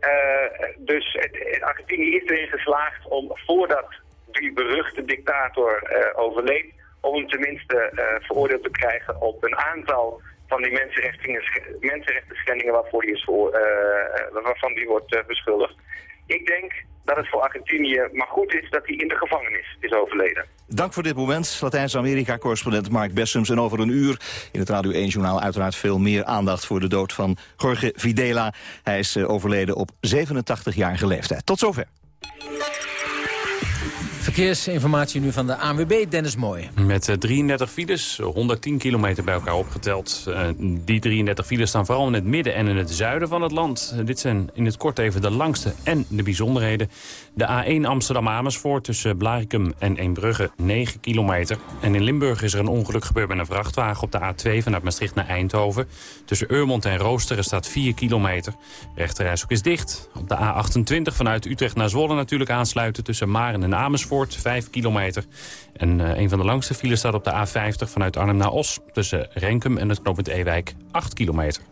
Uh, dus Argentinië is erin geslaagd om voordat die beruchte dictator uh, overleed, om hem tenminste uh, veroordeeld te krijgen op een aantal van die mensenrechten schendingen waarvoor die is voor, waarvan die wordt beschuldigd. Ik denk dat het voor Argentinië maar goed is dat hij in de gevangenis is overleden. Dank voor dit moment, Latijns-Amerika-correspondent Mark Bessems. En over een uur in het Radio 1-journaal uiteraard veel meer aandacht... voor de dood van Jorge Videla. Hij is overleden op 87-jarige leeftijd. Tot zover. Verkeersinformatie nu van de ANWB, Dennis Mooi. Met eh, 33 files, 110 kilometer bij elkaar opgeteld. Eh, die 33 files staan vooral in het midden en in het zuiden van het land. Eh, dit zijn in het kort even de langste en de bijzonderheden. De A1 Amsterdam-Amersfoort tussen Blarikum en Eembrugge 9 kilometer. En in Limburg is er een ongeluk gebeurd met een vrachtwagen op de A2 vanuit Maastricht naar Eindhoven. Tussen Eurmond en Roosteren staat 4 kilometer. Rechterrijstok is dicht. Op de A28 vanuit Utrecht naar Zwolle natuurlijk aansluiten tussen Maren en Amersfoort 5 kilometer. En uh, een van de langste files staat op de A50 vanuit Arnhem naar Os. Tussen Renkum en het knooppunt Ewijk 8 kilometer.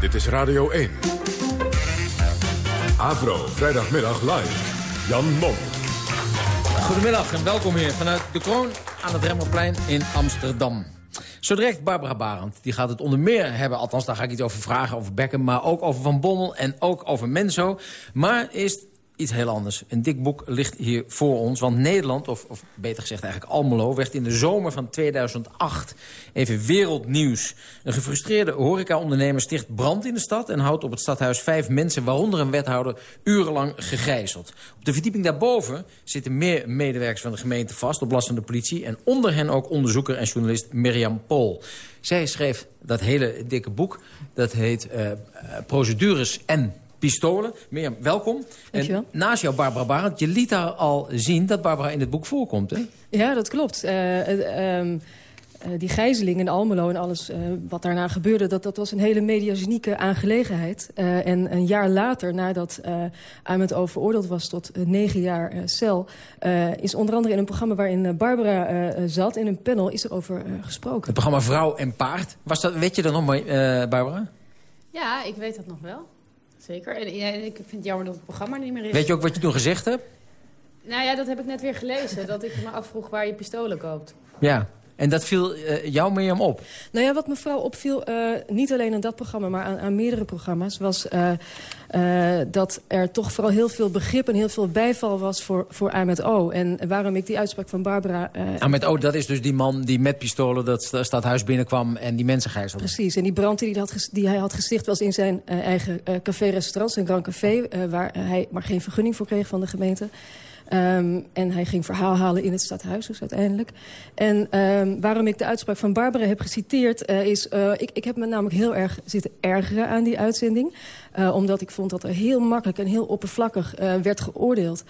Dit is Radio 1. Avro, vrijdagmiddag live. Jan Mom. Goedemiddag en welkom hier vanuit de Kroon aan het Remmelplein in Amsterdam. Zo Barbara Barend. Die gaat het onder meer hebben, althans daar ga ik iets over vragen, over Bekken... maar ook over Van Bommel en ook over Menzo. Maar eerst iets heel anders. Een dik boek ligt hier voor ons. Want Nederland, of, of beter gezegd eigenlijk Almelo... werd in de zomer van 2008 even wereldnieuws. Een gefrustreerde horecaondernemer sticht brand in de stad... en houdt op het stadhuis vijf mensen, waaronder een wethouder... urenlang gegijzeld. Op de verdieping daarboven zitten meer medewerkers van de gemeente vast... op last van de politie. En onder hen ook onderzoeker en journalist Mirjam Pol. Zij schreef dat hele dikke boek. Dat heet uh, Procedures en pistolen. Mirjam, welkom. En naast jou Barbara Barend, je liet daar al zien dat Barbara in het boek voorkomt, hè? Ja, dat klopt. Uh, uh, uh, die gijzeling in Almelo en alles wat daarna gebeurde... Dat, dat was een hele mediagenieke aangelegenheid. en een jaar later, nadat uh, Ahmed O veroordeeld was tot negen jaar cel... is onder andere in een programma waarin Barbara zat, in een panel, is er over gesproken. Het programma Vrouw en Paard. Was dat, weet je dat nog Barbara? Ja, ik weet dat nog wel. Zeker. En ja, ik vind het jammer dat het programma niet meer is. Weet je ook wat je toen gezegd hebt? Nou ja, dat heb ik net weer gelezen. dat ik me afvroeg waar je pistolen koopt. Ja, en dat viel uh, jou Mirjam op? Nou ja, wat mevrouw opviel, uh, niet alleen aan dat programma... maar aan, aan meerdere programma's... was uh, dat er toch vooral heel veel begrip en heel veel bijval was voor, voor Ahmed O. En waarom ik die uitspraak van Barbara... Ahmed O, dat is dus die man die met pistolen dat stadhuis binnenkwam... en die mensen gijzelde. Precies, en die brand die hij had, die hij had gesticht was in zijn eigen café-restaurant... zijn Grand Café, waar hij maar geen vergunning voor kreeg van de gemeente... Um, en hij ging verhaal halen in het stadhuis dus uiteindelijk. En um, waarom ik de uitspraak van Barbara heb geciteerd... Uh, is, uh, ik, ik heb me namelijk heel erg zitten ergeren aan die uitzending. Uh, omdat ik vond dat er heel makkelijk en heel oppervlakkig werd geoordeeld...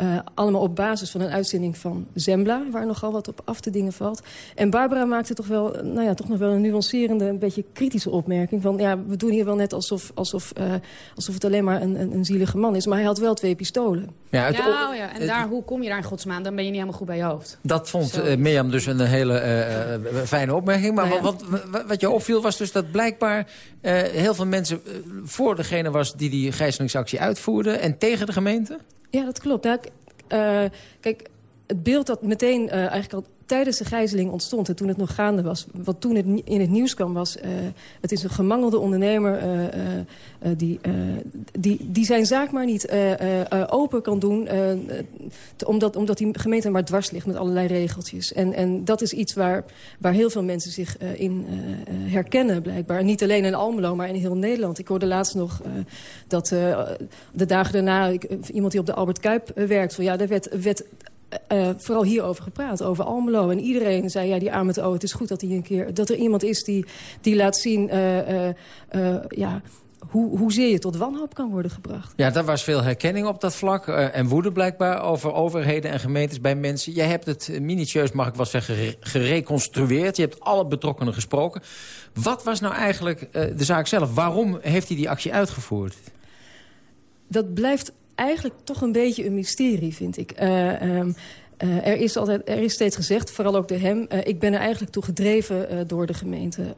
Uh, allemaal op basis van een uitzending van Zembla... waar nogal wat op af te dingen valt. En Barbara maakte toch, wel, nou ja, toch nog wel een nuancerende... een beetje kritische opmerking van... ja, we doen hier wel net alsof, alsof, uh, alsof het alleen maar een, een, een, zielige man is. Maar hij had wel twee pistolen. Ja, het, ja, oh ja. en daar, hoe kom je daar in godsnaam? Dan ben je niet helemaal goed bij je hoofd. Dat vond uh, Mirjam dus een hele fijne opmerking. Maar nou ja. wat, wat, wat je opviel was dus dat blijkbaar heel veel mensen... voor degene was die die gijzelingsactie uitvoerde... en tegen de gemeente? Ja, dat klopt. Nou, uh, kijk, het beeld dat meteen uh, eigenlijk al tijdens de gijzeling ontstond... en toen het nog gaande was, wat toen het, in het nieuws kwam was... Uh, het is een gemangelde ondernemer uh, die, die, die zijn zaak maar niet open kan doen... Omdat, omdat die gemeente maar dwars ligt met allerlei regeltjes. En, en dat is iets waar, waar heel veel mensen zich in herkennen blijkbaar. Niet alleen in Almelo, maar in heel Nederland. Ik hoorde laatst nog dat de dagen daarna... Iemand die op de Albert Kuip werkt... Van, ja, daar werd, werd uh, vooral hierover gepraat, over Almelo. En iedereen zei, ja, die Ahmed O, het is goed dat, hij een keer, dat er iemand is die, die laat zien... Uh, ja, hoe, hoezeer je tot wanhoop kan worden gebracht. Ja, daar was veel herkenning op dat vlak. Uh, en woede blijkbaar over overheden en gemeentes bij mensen. Jij hebt het minutieus, mag ik wel zeggen, gereconstrueerd. Je hebt alle betrokkenen gesproken. Wat was nou eigenlijk uh, de zaak zelf? Waarom heeft hij die actie uitgevoerd? Dat blijft eigenlijk toch een beetje een mysterie, vind ik. Uh, um, uh, er, is altijd, er is steeds gezegd, vooral ook door hem... Uh, ik ben er eigenlijk toe gedreven uh, door de gemeente.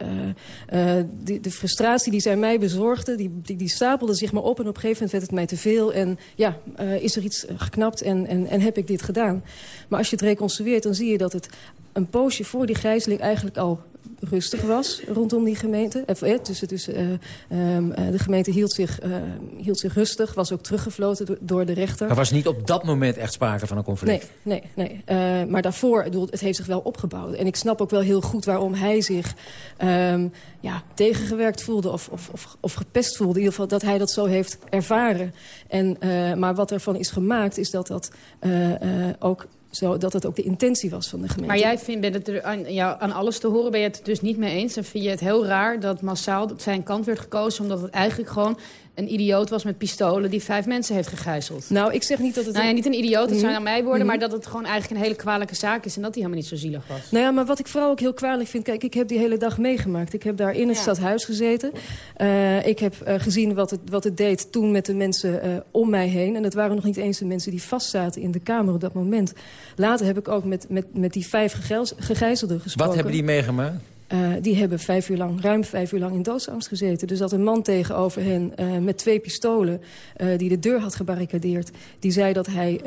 Die, de frustratie die zij mij bezorgde, die, die, die, stapelde zich maar op... en op een gegeven moment werd het mij te veel. En ja, is er iets geknapt en, en, en heb ik dit gedaan. Maar als je het reconstrueert, dan zie je dat het een poosje voor die gijzeling eigenlijk al rustig was rondom die gemeente. Eh, tussen, tussen, eh, ehm, eh, de gemeente hield zich, eh, hield zich rustig, was ook teruggefloten do- door de rechter. Er was niet op dat moment echt sprake van een conflict. Nee, nee, nee. Eh, maar daarvoor, bedoel, het heeft zich wel opgebouwd. En ik snap ook wel heel goed waarom hij zich ehm, ja, tegengewerkt voelde... Of, of, of, of gepest voelde. In ieder geval dat hij dat zo heeft ervaren. En, eh, maar wat ervan is gemaakt, is dat dat eh, eh, ook... Zo, dat ook de intentie was van de gemeente. Maar jij vindt bent het aan, ja, aan alles te horen ben je het dus niet mee eens. En vind je het heel raar dat massaal op zijn kant werd gekozen... omdat het eigenlijk gewoon een idioot was met pistolen... die vijf mensen heeft gegijzeld. Nou, ik zeg niet dat het... Nou ja, niet een idioot, dat zijn aan mij woorden... Mhm. maar dat het gewoon eigenlijk een hele kwalijke zaak is... en dat hij helemaal niet zo zielig was. Nou ja, maar wat ik vooral ook heel kwalijk vind... Kijk, ik heb die hele dag meegemaakt. Ik heb daar in het stadhuis gezeten. Eh, ik heb eh, gezien wat het, wat het deed toen met de mensen eh, om mij heen. En het waren nog niet eens de mensen die vastzaten in de kamer op dat moment. Later heb ik ook met, met, met die vijf gegijz- gegijzelden gesproken. Wat hebben die meegemaakt? Eh, die hebben vijf uur lang, ruim vijf uur lang in doodsangst gezeten. Dus dat een man tegenover hen eh, met twee pistolen... eh, die de deur had gebarricadeerd... die zei dat hij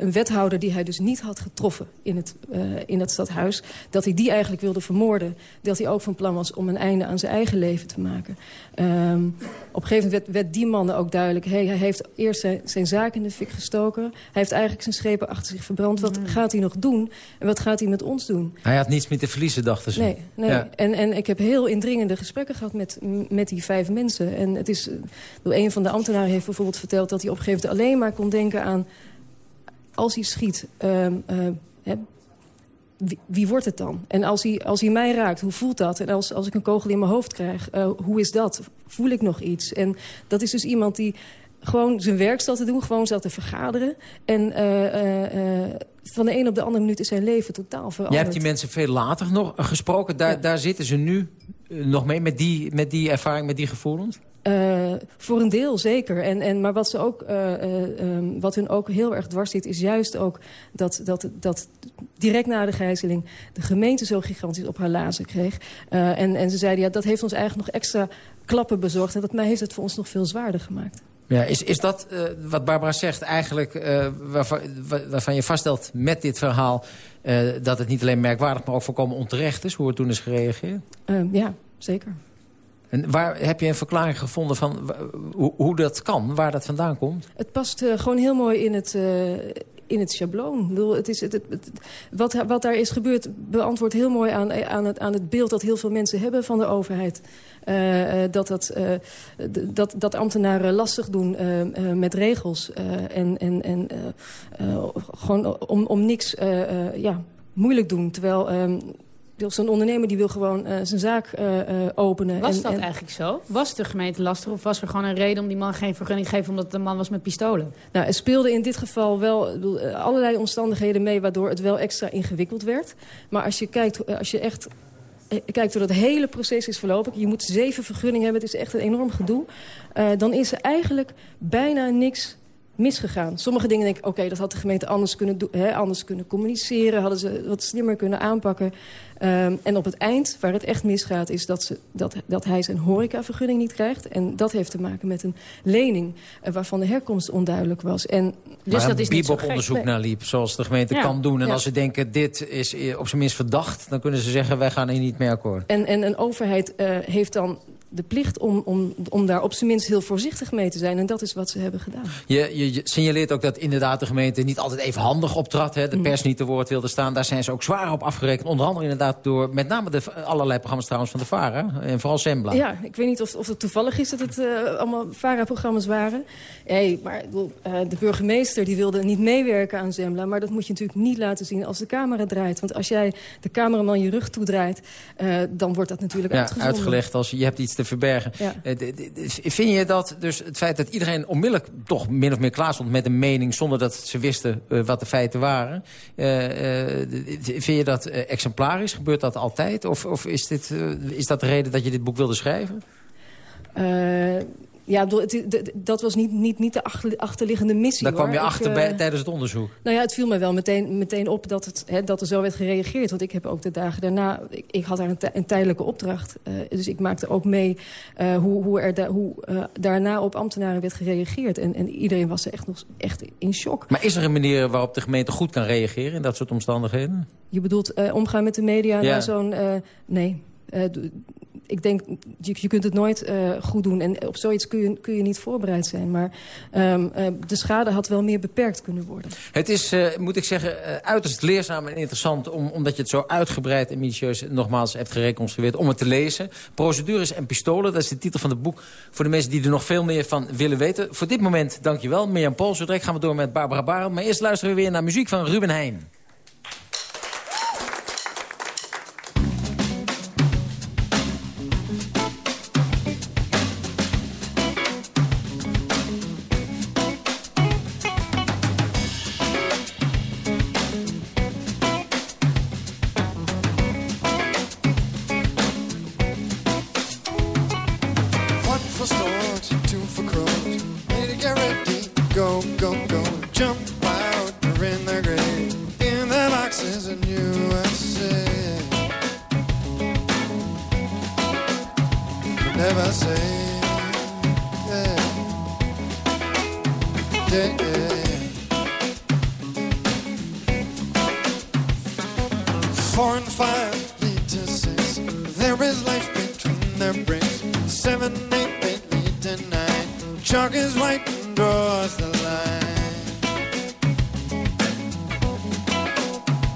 een wethouder die hij dus niet had getroffen in het, in het stadhuis... dat hij die eigenlijk wilde vermoorden. Dat hij ook van plan was om een einde aan zijn eigen leven te maken. Ehm, op een gegeven moment werd, werd die man ook duidelijk... Hey, hij heeft eerst zijn, zijn zaak in de fik gestoken. Hij heeft eigenlijk zijn schepen achter zich verbrand. Wat gaat hij nog doen? En wat gaat hij met ons doen? Hij had niets meer te verliezen, dachten ze. Nee, nee. Ja. En, en ik heb heel indringende gesprekken gehad met, met die vijf mensen. En het is, eh, een van de ambtenaren heeft bijvoorbeeld verteld... dat hij op een gegeven moment alleen maar kon denken aan... als hij schiet, ehm, eh, hè, wie, wie wordt het dan? En als hij, als hij mij raakt, hoe voelt dat? En als, als ik een kogel in mijn hoofd krijg, eh, hoe is dat? Voel ik nog iets? En dat is dus iemand die gewoon zijn werk zat te doen, gewoon zat te vergaderen. En eh, eh, van de een op de andere minuut is zijn leven totaal veranderd. Jij hebt die mensen veel later nog gesproken. Daar, daar zitten ze nu nog mee met die, met die ervaring, met die gevoelens? Eh, voor een deel zeker. En, en, maar wat, ze ook, eh, eh, ehm, wat hun ook heel erg dwars zit... is juist ook dat, dat, dat direct na de gijzeling... de gemeente zo gigantisch op haar lazen kreeg. En, en ze zeiden, ja, dat heeft ons eigenlijk nog extra klappen bezorgd. En dat mij heeft het voor ons nog veel zwaarder gemaakt. Ja, is, is dat wat Barbara zegt eigenlijk waarvan, wa- waarvan je vaststelt met dit verhaal... dat het niet alleen merkwaardig, maar ook volkomen onterecht is... hoe er toen is gereageerd? Eh, ja, zeker. En waar heb je een verklaring gevonden van hoe, hoe dat kan, waar dat vandaan komt? Het past eh, gewoon heel mooi in het, eh, in het schabloon. Ik het is, het, wat, wat daar is gebeurd beantwoordt heel mooi aan, aan, het, aan het beeld... dat heel veel mensen hebben van de overheid. Eh, eh, dat, dat, eh, dat, dat ambtenaren lastig doen eh, eh, met regels. eh, en en, en eh, eh, gewoon om, om niks eh, eh, ja, moeilijk doen. Terwijl... Zo'n ondernemer die wil gewoon eh, zijn zaak eh, eh, openen. Was en, dat en- eigenlijk zo? Was de gemeente lastig of was er gewoon een reden om die man geen vergunning te geven... omdat het een man was met pistolen? Nou, er speelden in dit geval wel bedoel, allerlei omstandigheden mee... waardoor het wel extra ingewikkeld werd. Maar als je kijkt, als je echt kijkt hoe dat hele proces is verlopen... je moet zeven vergunningen hebben, het is echt een enorm gedoe... dan is er eigenlijk bijna niks misgegaan. Sommige dingen denk ik, oké, dat had de gemeente anders kunnen, doen, hè, anders kunnen communiceren... hadden ze wat slimmer kunnen aanpakken. Ehm, en op het eind, waar het echt misgaat, is dat, ze, dat, dat hij zijn horecavergunning niet krijgt. En dat heeft te maken met een lening eh, waarvan de herkomst onduidelijk was. En, Dus dat is Bibop-onderzoek Nee. naar liep, zoals de gemeente Ja. kan doen. En Ja. als ze denken, dit is eh, op zijn minst verdacht... dan kunnen ze zeggen, wij gaan hier niet mee akkoord. En, en een overheid eh, heeft dan de plicht om, om, om daar op zijn minst heel voorzichtig mee te zijn. En dat is wat ze hebben gedaan. Je, je, je signaleert ook dat inderdaad de gemeente niet altijd even handig optrad. Hè, de Mhm. pers niet te woord wilde staan. Daar zijn ze ook zwaar op afgerekend. Onder andere inderdaad door met name de, allerlei programma's trouwens van de VARA. En vooral Sembla. Ja, ik weet niet of, of het toevallig is dat het eh, allemaal VARA-programma's waren. Nee, maar eh, de burgemeester die wilde niet meewerken aan Zembla. Maar dat moet je natuurlijk niet laten zien als de camera draait. Want als jij de cameraman je rug toedraait, eh dan wordt dat natuurlijk Ja, uitgezonden. uitgelegd als je hebt iets te verbergen. Ja. Eh, d- d- d- Vind je dat dus het feit dat iedereen onmiddellijk toch min of meer klaar stond met een mening... zonder dat ze wisten eh, wat de feiten waren... eh, vind je dat exemplarisch? Gebeurt dat altijd? Of, of is, dit, is dat de reden dat je dit boek wilde schrijven? Ja, dat was niet, niet, niet de achterliggende missie. Daar kwam je achter eh, tijdens het onderzoek? Nou ja, het viel mij wel meteen, meteen op dat, het, hè, dat er zo werd gereageerd. Want ik heb ook de dagen daarna... Ik, had daar een, tijdelijke opdracht. Eh, dus ik maakte ook mee eh, hoe, hoe, er hoe daarna op ambtenaren werd gereageerd. En, en iedereen was er echt, nog, echt in shock. Maar is er een manier waarop de gemeente goed kan reageren in dat soort omstandigheden? Je bedoelt omgaan met de media ja. naar zo'n... nee ik denk, je, je kunt het nooit eh, goed doen. En op zoiets kun je, kun je niet voorbereid zijn. Maar ehm, eh, de schade had wel meer beperkt kunnen worden. Het is, eh, moet ik zeggen, uiterst leerzaam en interessant... Om, omdat je het zo uitgebreid en minutieus nogmaals hebt gereconstrueerd... om het te lezen. Procedures en pistolen, dat is de titel van het boek... voor de mensen die er nog veel meer van willen weten. Voor dit moment, dankjewel, Mirjam Paul. Zo direct gaan we door met Barbara Barel. Maar eerst luisteren we weer naar muziek van Ruben Heijn. dead. Four and five lead six. There is life between their bricks. Seven, eight, eight lead to nine. Chalk is white and draws the line.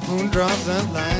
Who draws the line?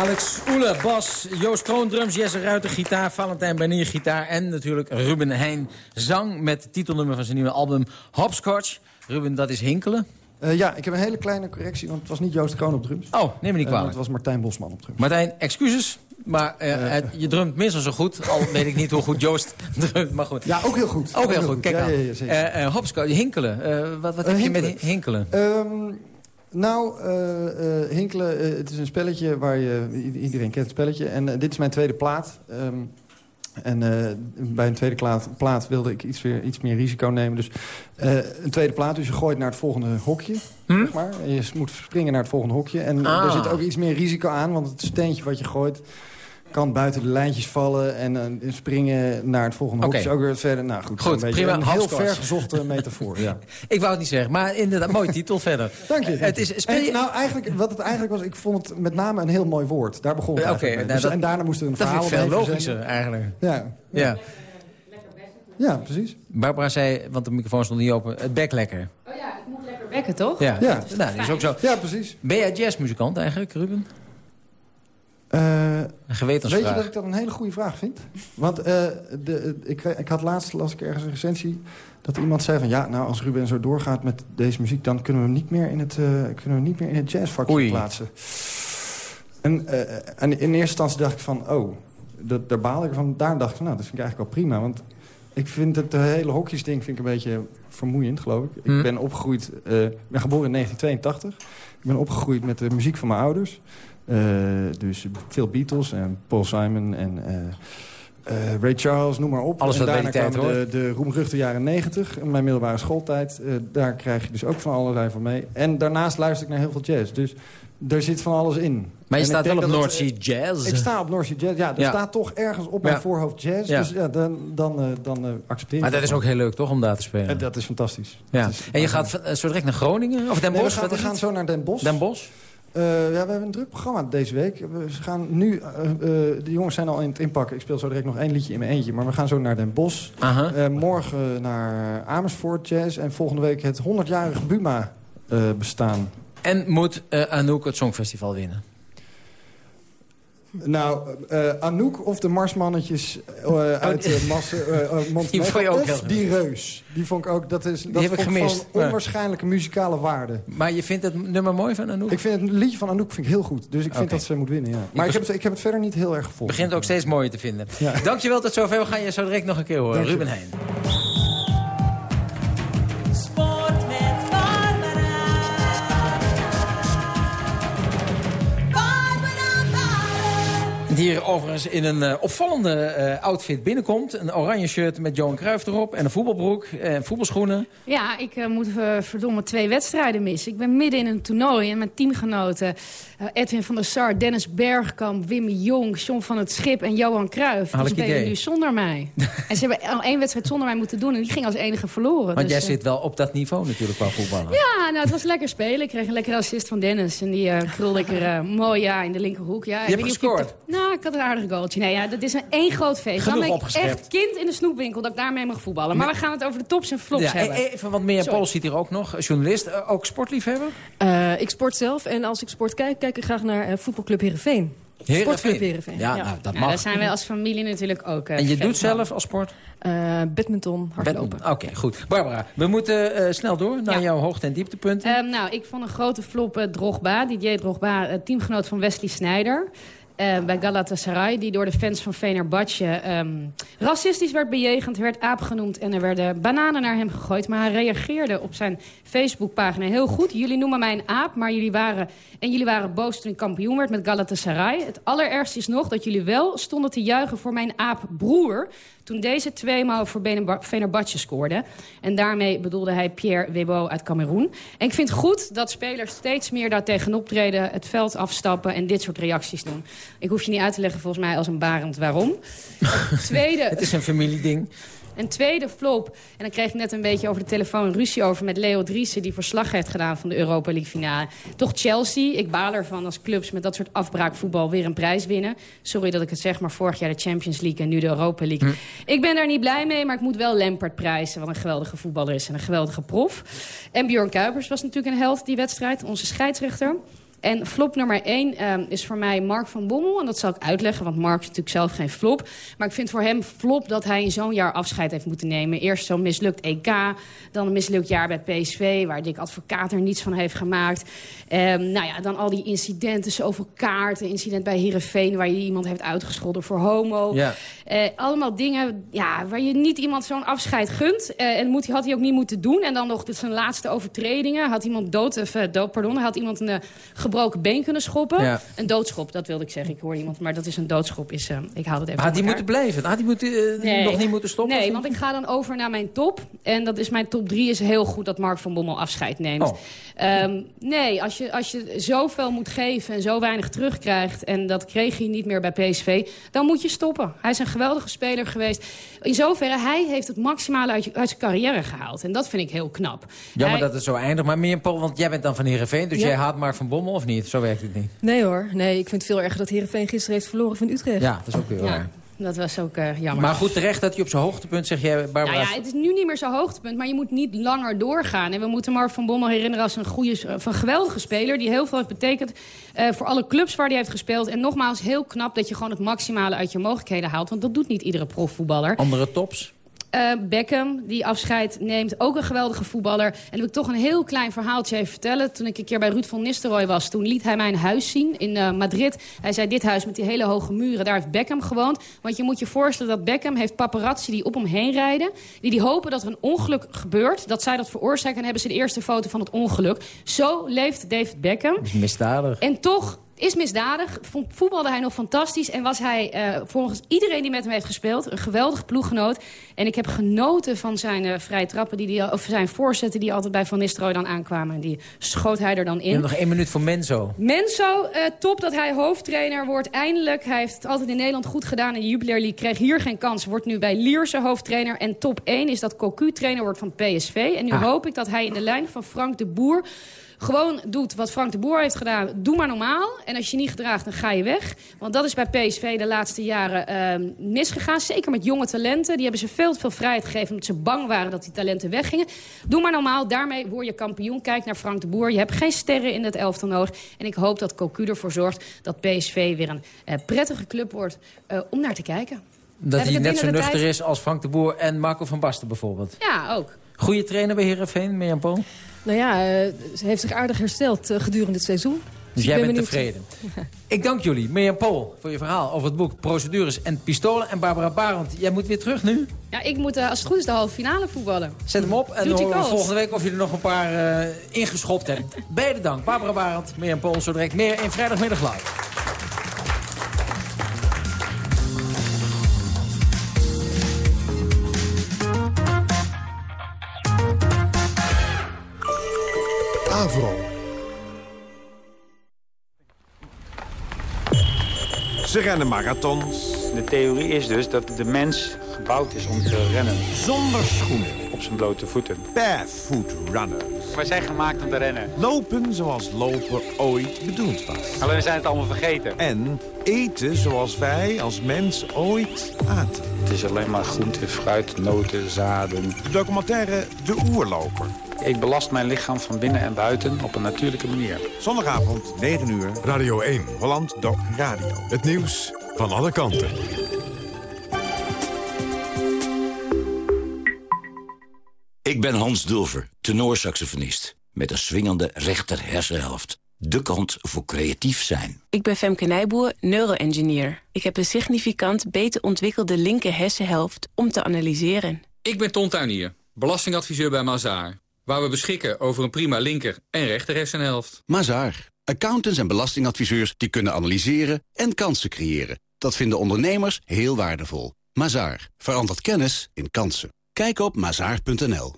Alex Oele, bas, Joost Kroon, drums, Jesse Ruiter, gitaar, Valentijn Bernier, gitaar en natuurlijk Ruben Heijn, zang met het titelnummer van zijn nieuwe album Hopscotch. Ruben, dat is hinkelen. Eh, ja, ik heb een hele kleine correctie, want het was niet Joost Kroon op drums. Oh, neem me niet Eh, kwalijk. het was Martijn Bosman op drums. Martijn, excuses, maar eh, je drumt minstens zo goed. Al weet ik niet hoe goed Joost (laughs) drumt, maar goed. Ja, ook heel goed. Ook heel goed, kijk Ja, aan. ja, hinkelen. Wat wat heb je met hi- hinkelen? Ehm, nou, eh, Hinkelen, eh, het is een spelletje waar je... Iedereen kent het spelletje. En dit is mijn tweede plaat. Ehm, en bij een tweede plaat, plaat wilde ik iets, weer, iets meer risico nemen. Dus een tweede plaat, dus je gooit naar het volgende hokje. Zeg maar. En je moet springen naar het volgende hokje. En Ah. er zit ook iets meer risico aan, want het steentje wat je gooit... kan buiten de lijntjes vallen en eh, springen naar het volgende Oké. hokje. Ook weer verder. Nou goed, Goed, een beetje prima. een heel Hopscotch. vergezochte (laughs) metafoor. Ja. Ik wou het niet zeggen, maar inderdaad, mooie titel (laughs) verder. Dank je. Het is, En nou, eigenlijk, wat het eigenlijk was, ik vond het met name een heel mooi woord. Daar begon het eigenlijk nou, Dus- dat- en daarna moest er een dat vind verhaal ik veel bij logischer eigenlijk. Ja. Ja. ja, precies. Barbara zei, want de microfoon stond niet open, het bek lekker. Oh ja, het moet lekker wekken, toch? Ja, Ja. Nou, dat is ook zo. Ja, precies. Ben jij jazzmuzikant eigenlijk, Ruben? Eh, Een weet je dat ik dat een hele goede vraag vind? Want eh, de, ik, ik had laatst, las ik ergens een recensie... dat iemand zei van... ja, nou, als Ruben zo doorgaat met deze muziek... dan kunnen we hem niet meer in het, eh, kunnen we hem niet meer in het jazzvakje Oei. plaatsen. En, eh, en in eerste instantie dacht ik van... oh, dat, daar baal ik van. Daar dacht ik van, nou, dat vind ik eigenlijk wel prima. Want ik vind het hele hokjesding vind ik een beetje vermoeiend, geloof ik. Ik Hm. ben opgegroeid... eh, ik ben geboren in 1982. Ik ben opgegroeid met de muziek van mijn ouders. Eh, dus veel Beatles en Paul Simon en eh, eh, Ray Charles, noem maar op. Alles en daarna tijd kwamen de, de roemruchte jaren 90, in mijn middelbare schooltijd. Daar krijg je dus ook van allerlei van mee. En daarnaast luister ik naar heel veel jazz. Dus er zit van alles in. Maar je En staat wel op North Sea Jazz. Ik sta op North Sea Jazz. Ja, er Ja. staat toch ergens op mijn Ja. voorhoofd jazz. Ja. Dus ja, dan, dan, dan eh, accepteer ik Maar dat is ook heel leuk, toch, om daar te spelen? En dat is fantastisch. Ja. Is- En je gaat zo direct naar Groningen? Of Den Nee, Bosch? we gaan, we gaan zo naar Den Bosch. Den Bosch? Eh, ja, we hebben een druk programma deze week. We gaan nu, eh, eh, de jongens zijn al in het inpakken. Ik speel zo direct nog één liedje in mijn eentje. Maar we gaan zo naar Den Bosch. Morgen naar Amersfoort Jazz. En volgende week het 100-jarige Buma bestaan. En moet Anouk het Songfestival winnen? Nou, eh, Anouk of de Marsmannetjes eh, uit uh, Mas, eh. (laughs) Die vond je ook of heel die reus. Die vond ik ook, dat is dat heb ik vond gemist. van onwaarschijnlijke muzikale waarde. Maar je vindt het nummer mooi van Anouk? Ik vind het liedje van Anouk vind ik heel goed. Dus ik vind dat ze moet winnen, ja. Maar ik, heb het, ik heb het verder niet heel erg gevolgd. begint ook steeds mooier te vinden. Ja. Dankjewel tot zover. We gaan je zo direct nog een keer horen. Ruben Heijn. Hier overigens in een eh, opvallende eh, outfit binnenkomt. Een oranje shirt met Johan Cruijff erop. En een voetbalbroek en voetbalschoenen. Ja, ik eh, moet verdomme twee wedstrijden missen. Ik ben midden in een toernooi en mijn teamgenoten... Edwin van der Sar, Dennis Bergkamp, Wim Jong... John van het Schip en Johan Cruijff. Die Hanneke spelen nu zonder mij. (laughs) en ze hebben al één wedstrijd zonder mij moeten doen... en die ging als enige verloren. Want Dus, jij zit wel op dat niveau natuurlijk qua voetballen. Ja, nou, het was lekker spelen. Ik kreeg een lekkere assist van Dennis. En die krulde ik er mooi ja, in de linkerhoek. Ja, ik hebt gescoord? nou, ik had een aardig goaltje. Nee, ja, dat is een één groot feest. Genoeg Dan ben ik opgeschept. echt kind in de snoepwinkel dat ik daarmee mag voetballen. Maar we gaan het over de tops en flops Ja, hebben. e- even wat meer. Paul zit hier ook nog. Journalist, eh, ook sportliefhebber. Eh, ik sport zelf en als ik sport kijk, kijk ik graag naar eh, voetbalclub Heerenveen. Heerenveen. Sportclub Heerenveen. Ja, nou, dat Nou, mag. daar zijn wij als familie natuurlijk ook En je doet van. zelf als sport? Eh, badminton, hardlopen. Oké, goed. Barbara, we moeten eh, snel door naar jouw hoogte- en dieptepunten. Ehm, nou, ik vond een grote flop Drogba. Didier Drogba, teamgenoot van Wesley Sneijder. Eh, bij Galatasaray, die door de fans van Fenerbahce ehm racistisch werd bejegend, werd aap genoemd en er werden bananen naar hem gegooid. Maar hij reageerde op zijn Facebookpagina heel goed. Jullie noemen mij een aap, maar jullie waren, en jullie waren boos toen ik kampioen werd met Galatasaray. Het allerergste is nog dat jullie wel stonden te juichen voor mijn aapbroer toen deze tweemaal voor Fenerbahce scoorde. En daarmee bedoelde hij Pierre Webo uit Cameroen. En ik vind goed dat spelers steeds meer daar tegen optreden... het veld afstappen en dit soort reacties doen. Ik hoef je niet uit te leggen volgens mij als een barend waarom. (laughs) Tweede, Het is een familieding. een tweede flop. En dan kreeg ik net een beetje over de telefoon ruzie over met Leo Driessen... die verslag heeft gedaan van de Europa League finale. Toch Chelsea. Ik baal ervan als clubs met dat soort afbraakvoetbal weer een prijs winnen. Sorry dat ik het zeg, maar vorig jaar de Champions League en nu de Europa League. Ik ben daar niet blij mee, maar ik moet wel Lampard prijzen... wat een geweldige voetballer is en een geweldige prof. En Björn Kuipers was natuurlijk een held die wedstrijd, onze scheidsrechter. En flop nummer één ehm, is voor mij Mark van Bommel. En dat zal ik uitleggen, want Mark is natuurlijk zelf geen flop. Maar ik vind voor hem flop dat hij in zo'n jaar afscheid heeft moeten nemen. Eerst zo'n mislukt EK, dan een mislukt jaar bij PSV... waar Dick Advocaat er niets van heeft gemaakt. Ehm, nou ja, dan al die incidenten, zoveel kaarten. Incident bij Heerenveen waar je iemand heeft uitgescholden voor homo. Ja. Eh, allemaal dingen ja, waar je niet iemand zo'n afscheid gunt. Eh, en moet, had hij ook niet moeten doen. En dan nog dit zijn laatste overtredingen. Had iemand dood, of, eh, dood pardon, had iemand een gebroken been kunnen schoppen. Ja. Een doodschop, dat wilde ik zeggen. Ik hoorde iemand, maar dat is een doodschop. Is, eh, ik haal het even Maar had elkaar. moeten blijven? Had hij moeten, eh, Nee. nog niet moeten stoppen? Nee, want ik ga dan over naar mijn top. En dat is mijn top 3 is heel goed dat Mark van Bommel afscheid neemt. Oh. Ehm, nee, als je, als je zoveel moet geven en zo weinig terugkrijgt... en dat kreeg hij niet meer bij PSV, dan moet je stoppen. Hij is een geweldige speler geweest. In zoverre, hij heeft het maximale uit, je- uit zijn carrière gehaald. En dat vind ik heel knap. Jammer Hij- dat het zo eindigt. Maar meer want jij bent dan van Heerenveen. Dus Ja. jij haat Mark van Bommel of niet? Zo werkt het niet. Nee hoor, nee, ik vind het veel erger dat Heerenveen gisteren heeft verloren van Utrecht. Ja, dat is ook weer waar. Dat was ook eh, jammer. Maar goed, terecht dat hij op zijn hoogtepunt, zeg jij, Barbara... Nou ja, het is nu niet meer zo'n hoogtepunt, maar je moet niet langer doorgaan. En we moeten Mark van Bommel herinneren als een, goede, of een geweldige speler... die heel veel heeft betekend eh, voor alle clubs waar hij heeft gespeeld. En nogmaals, heel knap dat je gewoon het maximale uit je mogelijkheden haalt. Want dat doet niet iedere profvoetballer. Andere tops? Eh, Beckham, die afscheid neemt, ook een geweldige voetballer. En dan wil ik toch een heel klein verhaaltje even vertellen. Toen ik een keer bij Ruud van Nistelrooy was, toen liet hij mij een huis zien in eh, Madrid. Hij zei, dit huis met die hele hoge muren, daar heeft Beckham gewoond. Want je moet je voorstellen dat Beckham heeft paparazzi die op hem heen rijden. Die, die hopen dat er een ongeluk gebeurt, dat zij dat veroorzaken. En hebben ze de eerste foto van het ongeluk. Zo leeft David Beckham. Misdadig. En toch is misdadig, voetbalde hij nog fantastisch... en was hij eh, volgens iedereen die met hem heeft gespeeld... een geweldige ploeggenoot. En ik heb genoten van zijn eh, vrije trappen... Die die, of zijn voorzetten die altijd bij Van Nistelrooy dan aankwamen. En die schoot hij er dan in. nog één minuut voor Menzo. Menso, eh, top dat hij hoofdtrainer wordt. Eindelijk, hij heeft het altijd in Nederland goed gedaan. In de Jupiler League kreeg hier geen kans. Wordt nu bij Lierse hoofdtrainer. En top 1 is dat Cocu trainer wordt van PSV. En nu Ah. hoop ik dat hij in de lijn van Frank de Boer... gewoon doet wat Frank de Boer heeft gedaan. Doe maar normaal. En als je niet gedraagt, dan ga je weg. Want dat is bij PSV de laatste jaren eh, misgegaan. Zeker met jonge talenten. Die hebben ze veel te veel vrijheid gegeven... omdat ze bang waren dat die talenten weggingen. Doe maar normaal. Daarmee word je kampioen. Kijk naar Frank de Boer. Je hebt geen sterren in het elftal nodig. En ik hoop dat Cocu ervoor zorgt dat PSV weer een eh, prettige club wordt... eh, om naar te kijken. Dat hij net zo nuchter tijd? is als Frank de Boer en Marco van Basten bijvoorbeeld. Ja, ook. Goede trainer bij Heerenveen, Mirjam Poon? Nou ja, eh, ze heeft zich aardig hersteld eh, gedurende het seizoen. Dus ik jij ben bent tevreden. (laughs) Ik dank jullie, Mirjam Pool, voor je verhaal over het boek Procedures en Pistolen. En Barbara Barend, jij moet weer terug nu. Ja, ik moet, eh, als het goed is, de halve finale voetballen. Zet hem op en dan horen we volgende week of je er nog een paar eh, ingeschopt hebt. (laughs) Beide dank. Barbara Barend, Mirjam Pool, zo direct meer in Vrijdagmiddag Live. Ze rennen marathons. De theorie is dus dat de mens gebouwd is om te rennen. Zonder schoenen. Op zijn blote voeten. Barefoot runners. Wij zijn gemaakt om te rennen. Lopen zoals lopen ooit bedoeld was. Alleen we zijn het allemaal vergeten. En eten zoals wij als mens ooit aten. Het is alleen maar groente, fruit, noten, zaden. De documentaire De Oerloper. Ik belast mijn lichaam van binnen en buiten op een natuurlijke manier. Zondagavond, 9 uur. Radio 1. Holland Doc Radio. Het nieuws van alle kanten. Ik ben Hans Dulver, tenorsaxofonist. Met een swingende rechter hersenhelft. De kant voor creatief zijn. Ik ben Femke Nijboer, neuroengineer. Ik heb een significant beter ontwikkelde linker hersenhelft om te analyseren. Ik ben Ton Tuinier, belastingadviseur bij Mazaar. Waar we beschikken over een prima linker en rechter hersenhelft. Mazaar. Accountants en belastingadviseurs die kunnen analyseren en kansen creëren. Dat vinden ondernemers heel waardevol. Mazaar. Verandert kennis in kansen. Kijk op mazaar.nl.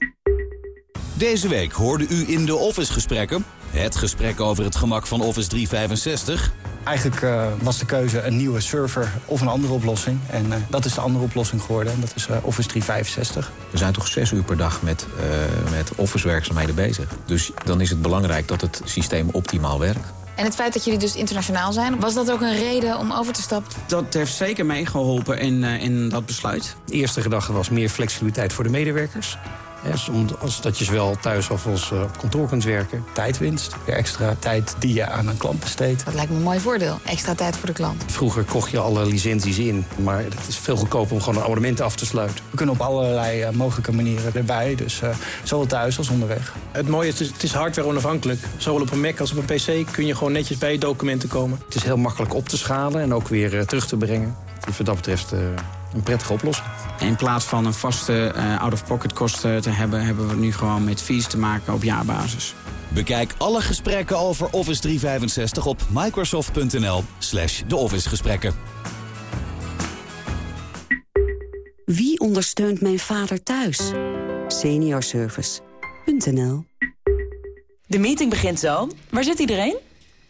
Deze week hoorde u in de Office gesprekken. Het gesprek over het gemak van Office 365. Eigenlijk eh, was de keuze een nieuwe server of een andere oplossing. En eh, dat is de andere oplossing geworden. En dat is eh, Office 365. We zijn toch zes uur per dag met, eh, met Office-werkzaamheden bezig. Dus dan is het belangrijk dat het systeem optimaal werkt. En het feit dat jullie dus internationaal zijn, was dat ook een reden om over te stappen? Dat heeft zeker meegeholpen in, eh, in dat besluit. De eerste gedachte was meer flexibiliteit voor de medewerkers. Hè, als dat je zowel thuis of als eh, op kantoor kunt werken. Tijdwinst, extra tijd die je aan een klant besteedt. Dat lijkt me een mooi voordeel. Extra tijd voor de klant. Vroeger kocht je alle licenties in, maar het is veel goedkoper om gewoon een abonnement af te sluiten. We kunnen op allerlei eh, mogelijke manieren erbij, dus eh, zowel thuis als onderweg. Het mooie is, het is, hardware onafhankelijk. Zowel op een Mac als op een PC kun je gewoon netjes bij je documenten komen. Het is heel makkelijk op te schalen en ook weer terug te brengen. Dus wat dat betreft eh, een prettige oplossing. In plaats van een vaste eh, out-of-pocket kosten te hebben... hebben we nu gewoon met fees te maken op jaarbasis. Bekijk alle gesprekken over Office 365 op microsoft.nl slash de Office gesprekken. Wie ondersteunt mijn vader thuis? Seniorservice.nl De meeting begint zo. Waar zit iedereen?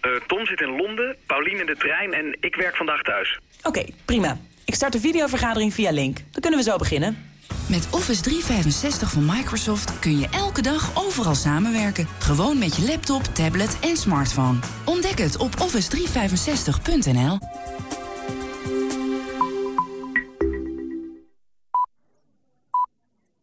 Eh, Tom zit in Londen, Paulien in de trein en ik werk vandaag thuis. Oké, prima. Ik start de videovergadering via Link. Dan kunnen we zo beginnen. Met Office 365 van Microsoft kun je elke dag overal samenwerken. Gewoon met je laptop, tablet en smartphone. Ontdek het op office365.nl.